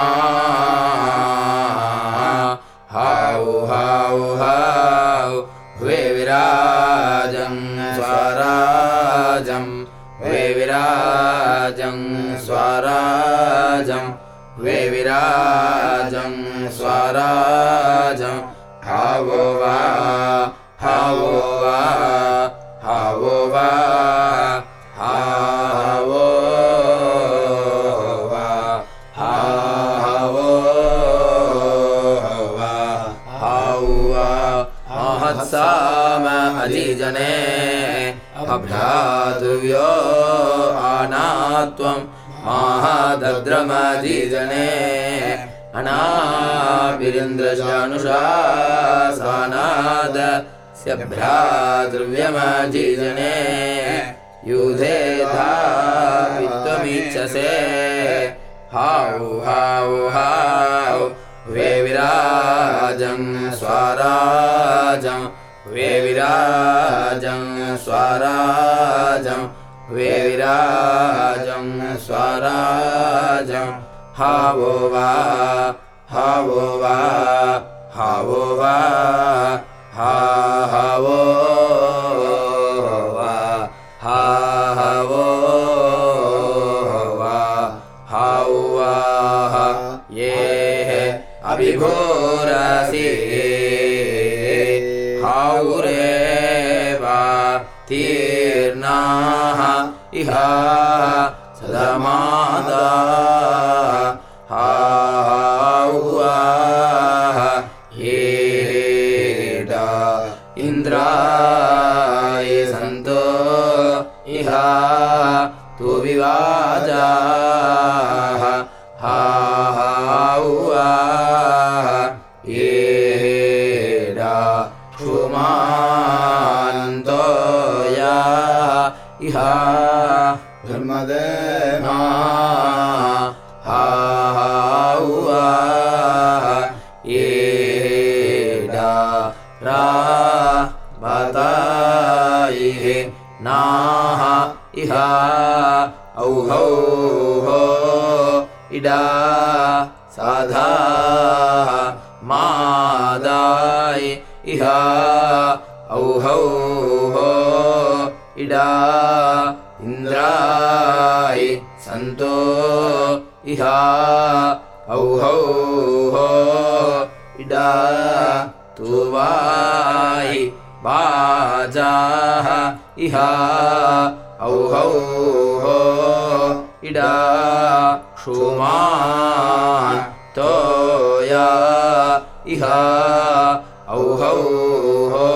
हाउ हाउ हाउ वे विराजं स्वराजं वे विराजं स्वराजं वे विराजं स्वराजं। हावो वा हावो वा अजिजने अभ्रातुव्यो आनात्वं महादद्रमजिजने अनाविरिन्द्रजानुषासानाद स्यभ्रातृव्यमजिजने युधे धावित्वमीच्छसे हाउ हाउ हाउ वे विराजं स्वराजं वे विराजं स्वराजं वे विराजं स्वराजं। हावो वा हावो वा हावो वा हा हावो तीर्णाः इह सदमादा नाः इह औहौ हो इडा साधाः मादाय इह औहौ हो इडा इन्द्राय सन्तो इह औहौ हो इडा तुवाय वाजाः इह। औहौ हो इडा। क्षुमान् तोया। इह। औहौ हो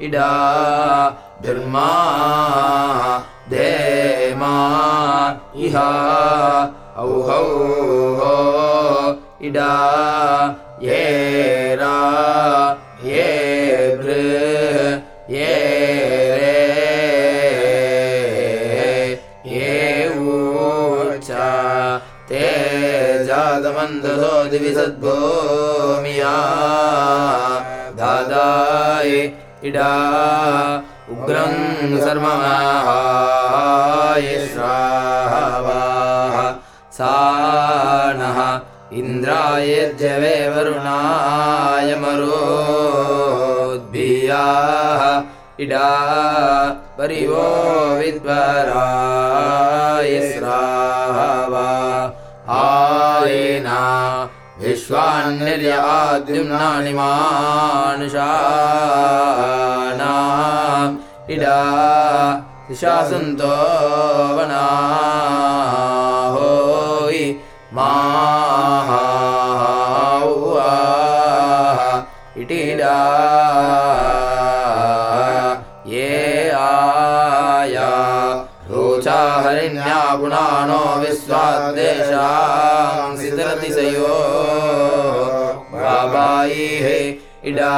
इडा। धर्मा देमा। इह। औहौ हो इडा। येरा छन्दसो दिवि सद्भूमिया दादाय इडा। उग्रं सर्वमाहाय श्रावाः। सा नः इन्द्राय जवे वरुणाय मरोद्भियाः। इडा। परिवो विद्वराय आयेना विश्वान्निर्याद्युम्नानि मानुषाना इडा दिशासन्तो वना माहुआः इटिडा गुणानो विश्वाद्देशां सितरतिशयो। बाबाई हे इडा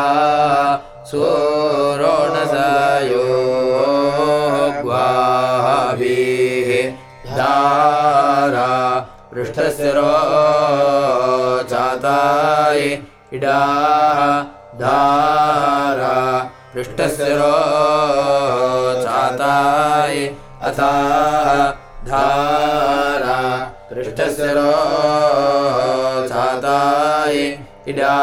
सोरोणसयो। ग्वाभिः धारा पृष्ठस्य रोचाताय इडा धारा पृष्ठस्य रोचाताय अथा धारा पृष्ठस्य रो छाताय इडा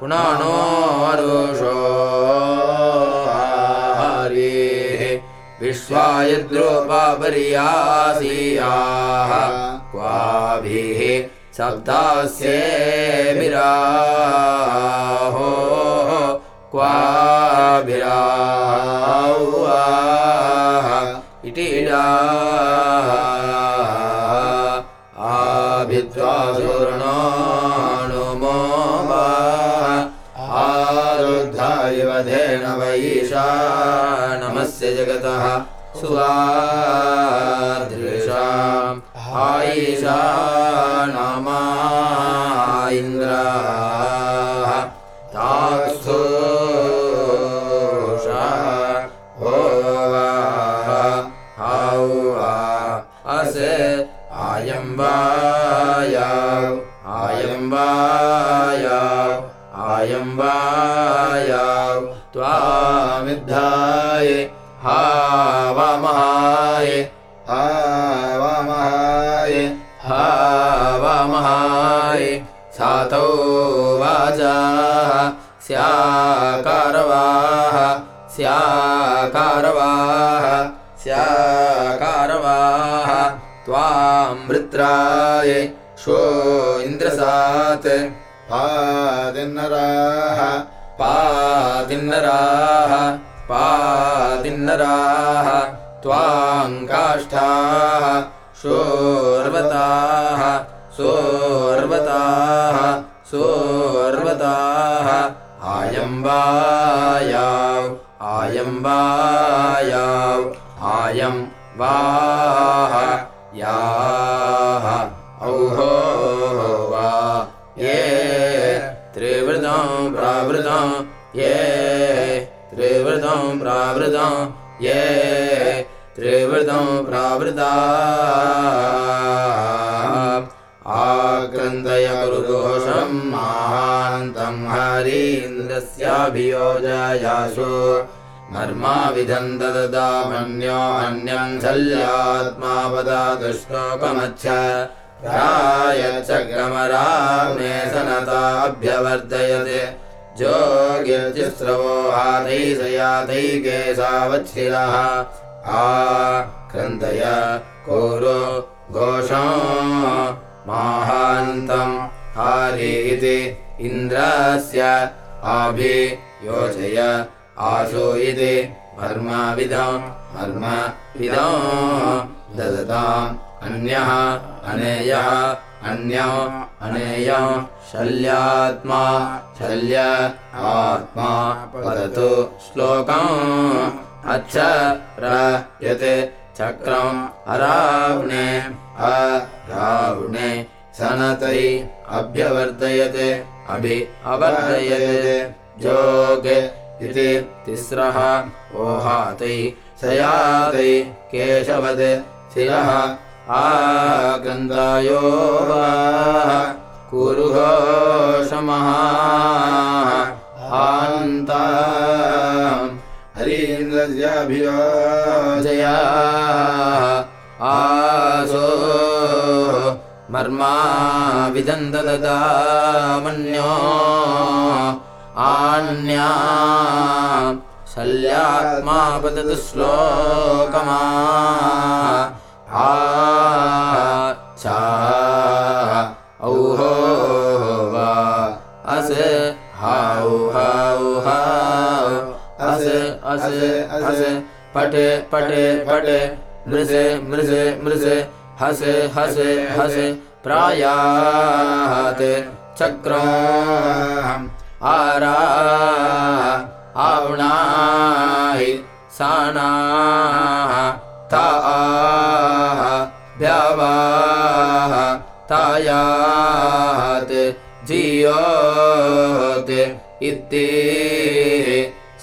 पुनाणोरुषो हरिः विश्वायद्रोपापर्यासीयाः क्वाभिः शब्दास्येभिराहो क्वाभिराह इति इडा आभिद्वासुर्णो वा आरुद्धाय वधेन वैशा नमस्य जगतः सुवादृशाम् आयिषा नामा हातैसयातैकेशावच्छिरः अवर्धयते। जोगे इति तिस्रः ओहातै सयातै केशवत् शिरः। वा कुरुघोषमः। आन्ता हरीन्द्रस्याभियो जया आसो मर्मा मन्यो आन्या शल्यात्मा वदतु श्लोकमा आ औहो वा अस हाउ हाउ अस अस अस पटे पटे पटे मृसे मृसे मृसे हसे हसे हसे प्रायात् चक्रम् आरा आवणाहि साना ता भ्यावाः तायात् जीयोत् इति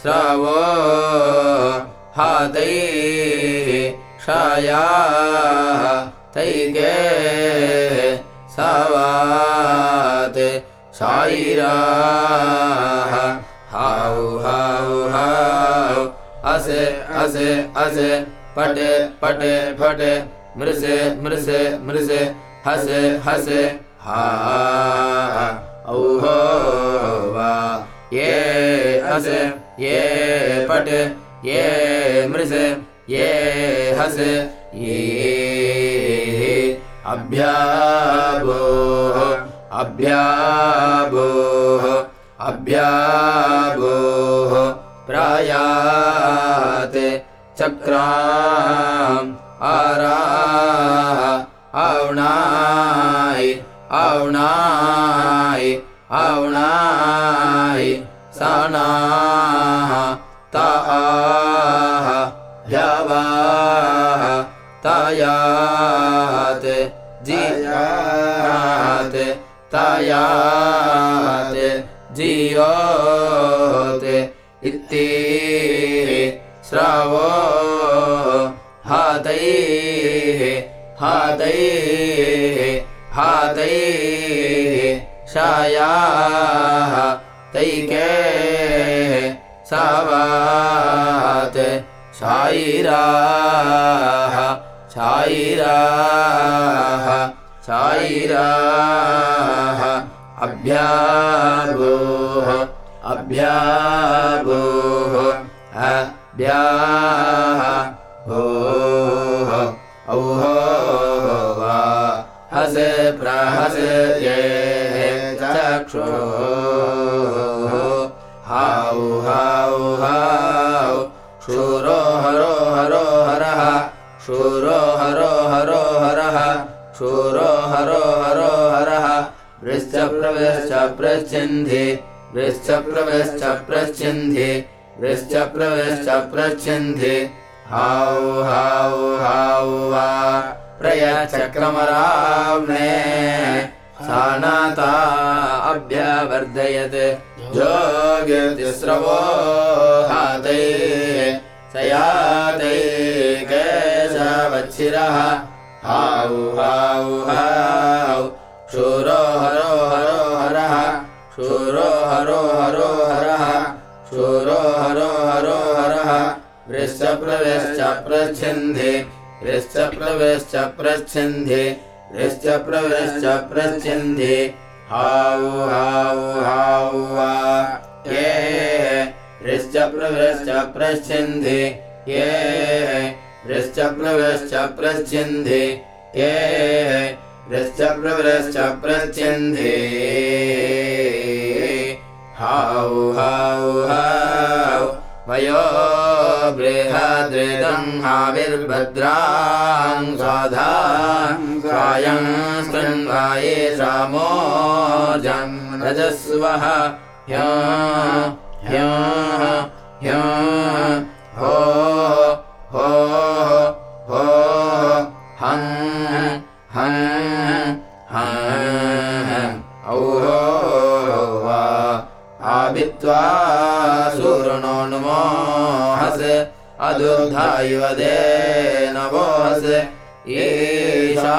श्रावो हातैः क्षाया तैके सवात् शायिराः। हाउ हाउ हाउ, असे असे असे, पटे पटे, फटे, मृसे मृसे मृसे, हसे हसे, हा औहो वा, ये, असे, ये, पटे, ये, मृसे, ये, हसे, ये। अभ्याभोः अभ्याभोः अभ्याभोः प्रायात् आराः आवणाय आवणाय आवणाय सानाः तायात् जीयोत् इति श्रावो हातैः हातैः हातैः शायाः तैके सावात् शायिराः शायिराः शायिराः अभ्याभोः अभ्याभोः अभ्याः। भोः औहो वा। हसे प्रहसे ये चक्षुः। हाउ हाउ हाउ। शूरो हरो हरो हरः शूरो हरो हरो हरः शूरो हरो हरो हरः वृश्च प्रवेश्च प्रच्छन्धि वृश्च प्रवेश्च प्रच्छन्धि वृश्च प्रवेश्च प्रच्छन्धि हाउ हाउ हाउ वा। प्रयचक्रमराम्णे सानाता अभ्यवर्धयत्। जोगितिस्रवो हाते सयाते केशवच्छिरः हाउ हाउ हाउ। शूरो हरो हरो हरः। शूरो हरो हरो हरः। शूरो हरो हरो हरः। वृश्च प्रवेश्च प्रच्छन्धि वृश्च प्रवेश्च प्रच्छन्धि वृश्च प्रवेश्च प्रच्छन्धि हाउ हाउ हाउ वा ये वृश्च प्रवेश्च प्रच्छन्धि ये वृश्च प्रवेश्च प्रच्छन्धि ये वृश्च प्रवेश्च प्रच्छन्धि हाउ हाउ हाउ वयो बृहदृदम् आविर्भद्रान् स्वाधान् स्वायम् स्तन्वाये रामोजम् रजस्वः ह्य ह्य ह्य हो हो हो सूर्णोन्मोहस नमा हसे अधुर्धायु वदे नमोऽहस एषा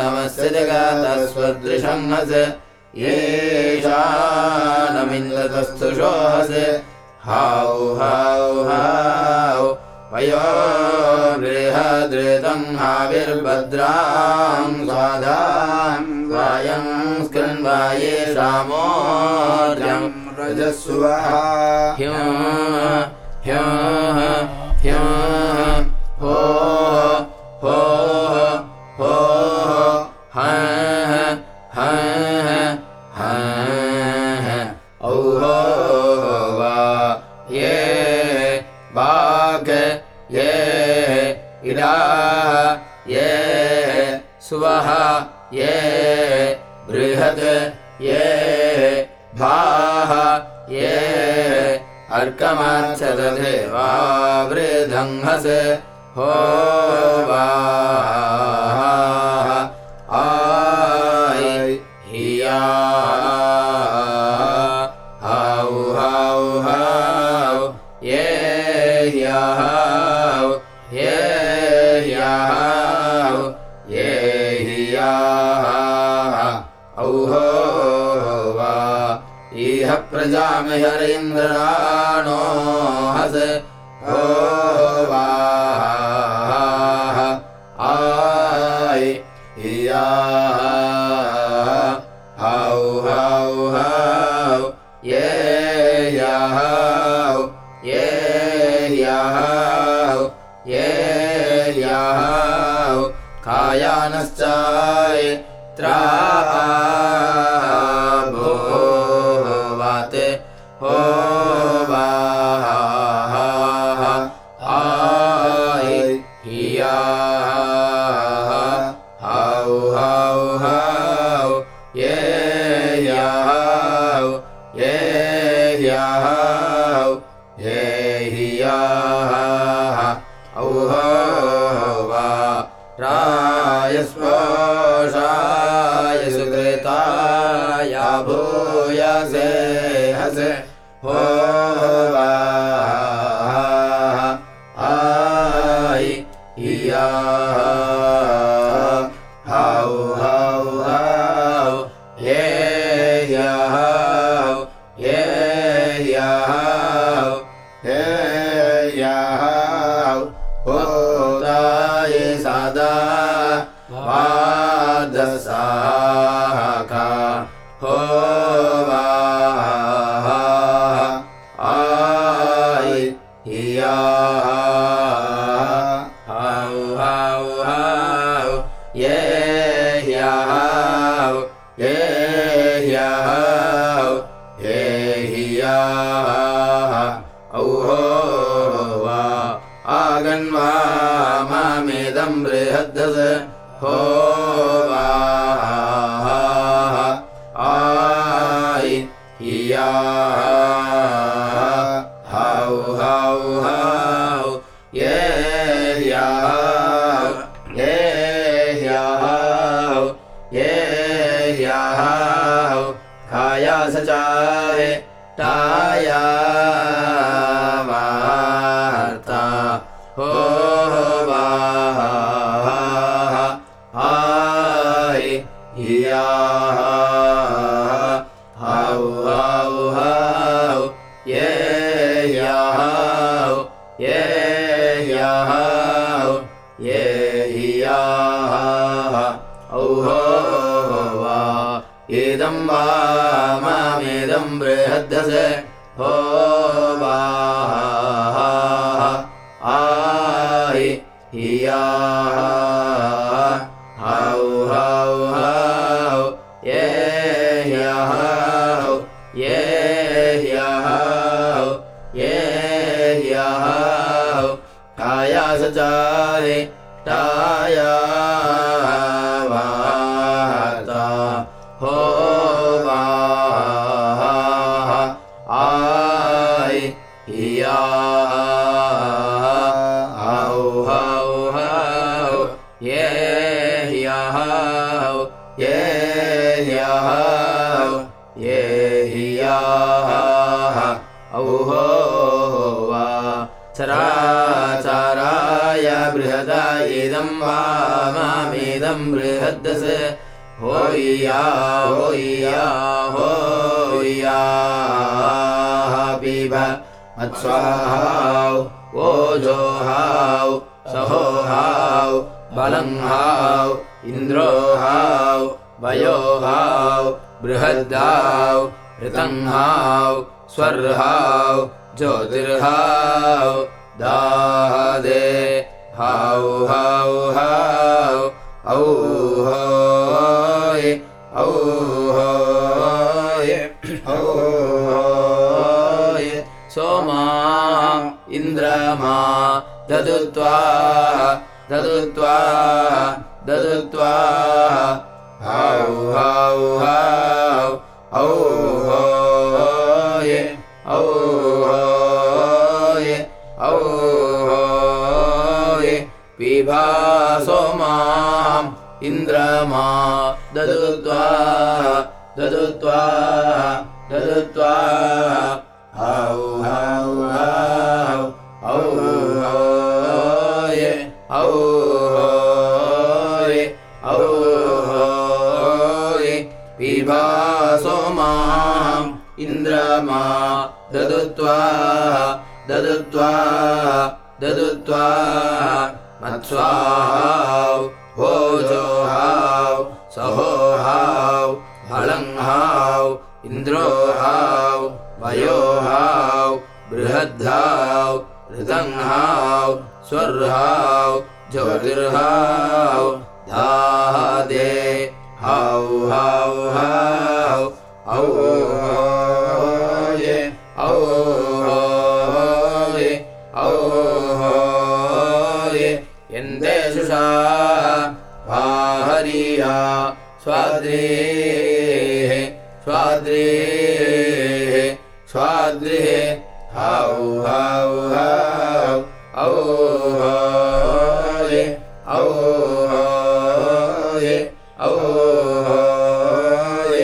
नमस् जगा तस्वदृशंहस एषानमिन्दतस्थुषो हसे हौ हौ हयो बृहदृतं हाविर्भद्रां स्वाधां वायं स्कृन्वाये त्रयम् स्वाहा ह्यौ ह्यं ह्यं हो हो हो ह औ वा ये वा ये बृहद् हे भाः। ये अर्कमांसदधे वा हो वा। मे हरेन्द्र राणो हस हो वा हौ हौ हौ ये या ये ये या कायानश्चाय त्रा 拜拜。पिब मत्स्वाहाव ओजो हाव सहो हाव बलं हाव इन्द्रो हाव वयो हाव बृहद्दाव ऋतं हाव स्वर्हाव ददुत्वा ददुत्वा। हाव हाव हाव औ होय औ होय औ होय पिबा सोमाम् इन्द्रमा ददुत्वा ददुत्वा ददुत्वा। औ औ होय इन्द्रमा ददुत्वा ददुत्वा ददुत्वा। मत्स्वाहाव हाव सहो हाव हलं हाव इन्द्रो हाव वयो हाव बृहद्धाव ऋतं हाव स्वर्हाव ज्योतिर्हाव धादे हाव हाव हाव औ स्वाद्रेः स्वाद्रेः स्वाद्रेः। हाव हाव हाव औ होय औ होय औ होय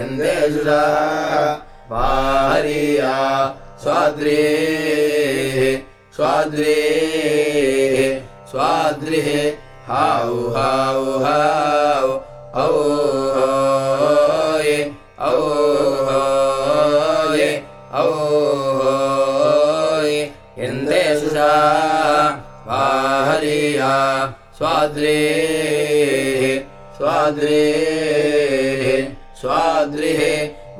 यन्दे सुषा वाहरिया स्वाद्रेः स्वाद्रेः स्वाद्रिः हाव औ होय औ होय औ होय। यन्दे सुषा वाहरिया स्वाद्रेः स्वाद्रेः स्वाद्रिः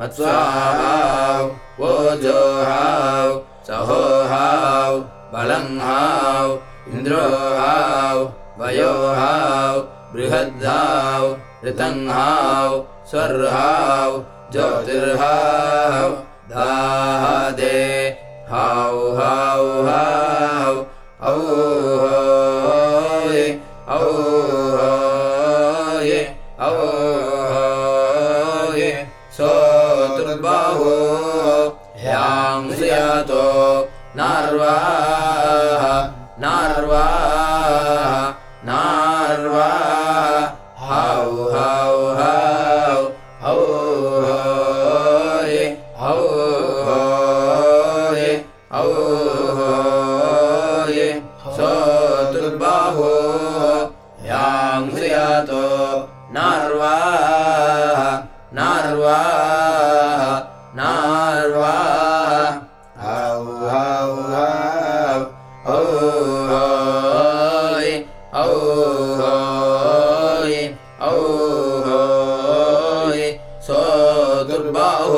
मत्स्वाहाव ओजो हाव सहो हाव बलं हाव इन्द्रो हाव वयो हाव बृहद्धाव ऋतं हाव स्वर्हाव, ज्योतिर्हाव दादे हाव हाव हाव, औ, होय औ, होय नार्वाः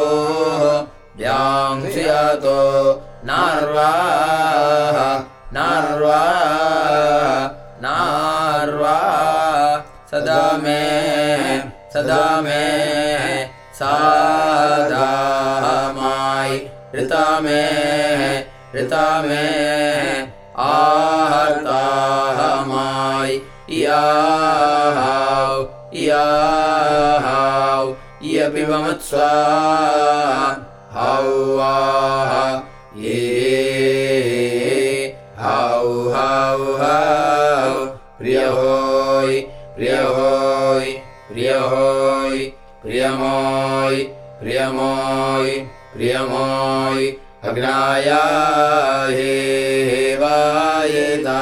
सोतुर्बाहो ह्यांसयातो नार्वाः नार्वाः। सदा मे सदा मे सादामाय ऋता मे ऋता मे आहतामाय इयाहाव हौवाः ये हाव हाव हाव प्रियहोय प्रियहोय प्रियहोय प्रियमोय प्रियमोय प्रियमोय अग्नाया हे वायता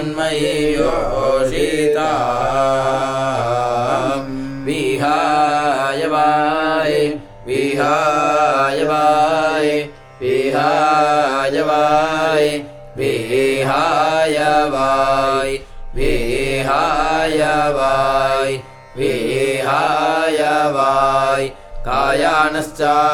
योषिता। विहाय वाय विहाय वाय विहाय वाय विहाय वाय विहाय वाय विहाय वाय। कायानश्चाय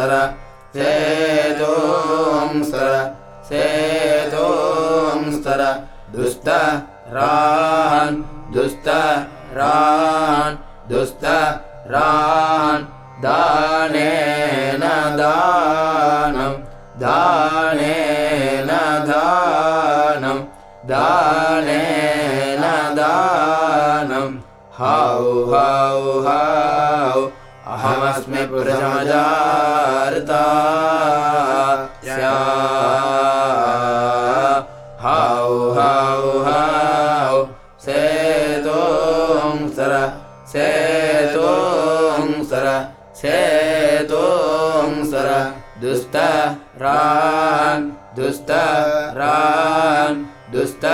सर। सेतों सर। सेतों सर। दुस्त रान् दुस्त रान् दुस्त रान्। दानं दानेन दानं दानेन दानं हाउ हाउ हाउ। अहमस्मि प्रथमजारता सेतों सर सेतों सर सेतों सर दुस्त रान् दुस्त रान् दुस्त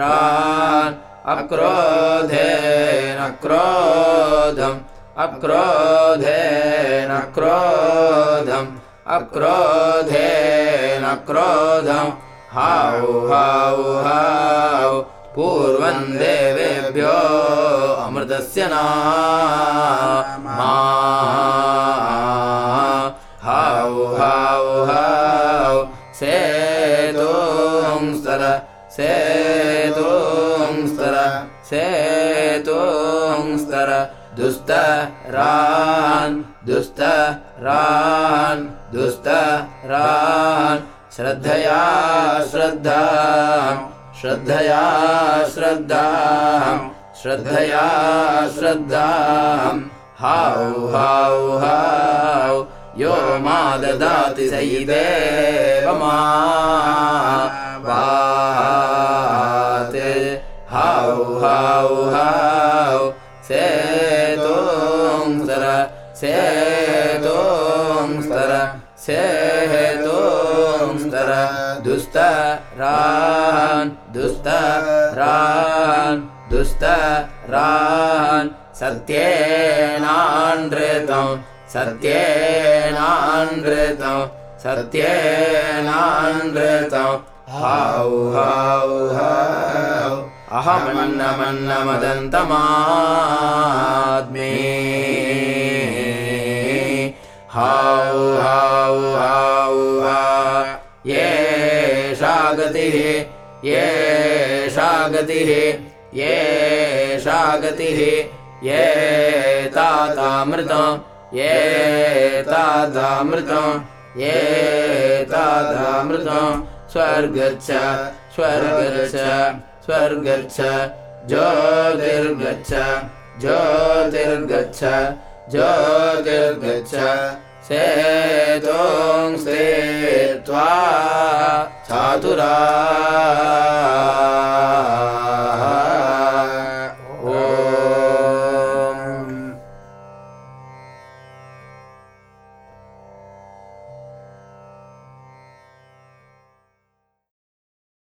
रान् अक्रोधेन क्रोधम् अक्रोधेन क्रोधम् अक्रोधेन क्रोधम्। हाउ हाउ हाउ पूर्वं देवेभ्यो अमृतस्य हाउ सेतों सर सेतों सर सेतों सर दुस्त रान् दुस्त रान् दुस्त रान् श्रद्धया श्रद्धा श्रद्धया श्रद्धा श्रद्धया श्रद्धा। हाउ हाउ हाउ यो मा ददाति सैदेव मा हाउ हाउ सेतों सर सेतों सर दुस्त रान् दुस्त रान् दुस्त रान् सत्येनानृतं सत्येनानृतं सत्येनानृतं। हाउ हाउ हाउ। अहमन्नमन्नमदन्तमाद्मे हा। येषा गतिः येषा गतिः येषा गतिः ये तातामृतम् ये तातामृतम् ये तातामृतम् स्वर्गच्छ स्वर्गच्छ स्वर्गच्छ ज्योतिर्गच्छ ज्योतिर्गच्छ ज्योतिर्गच्छ। सेतों त्वा चातुरा।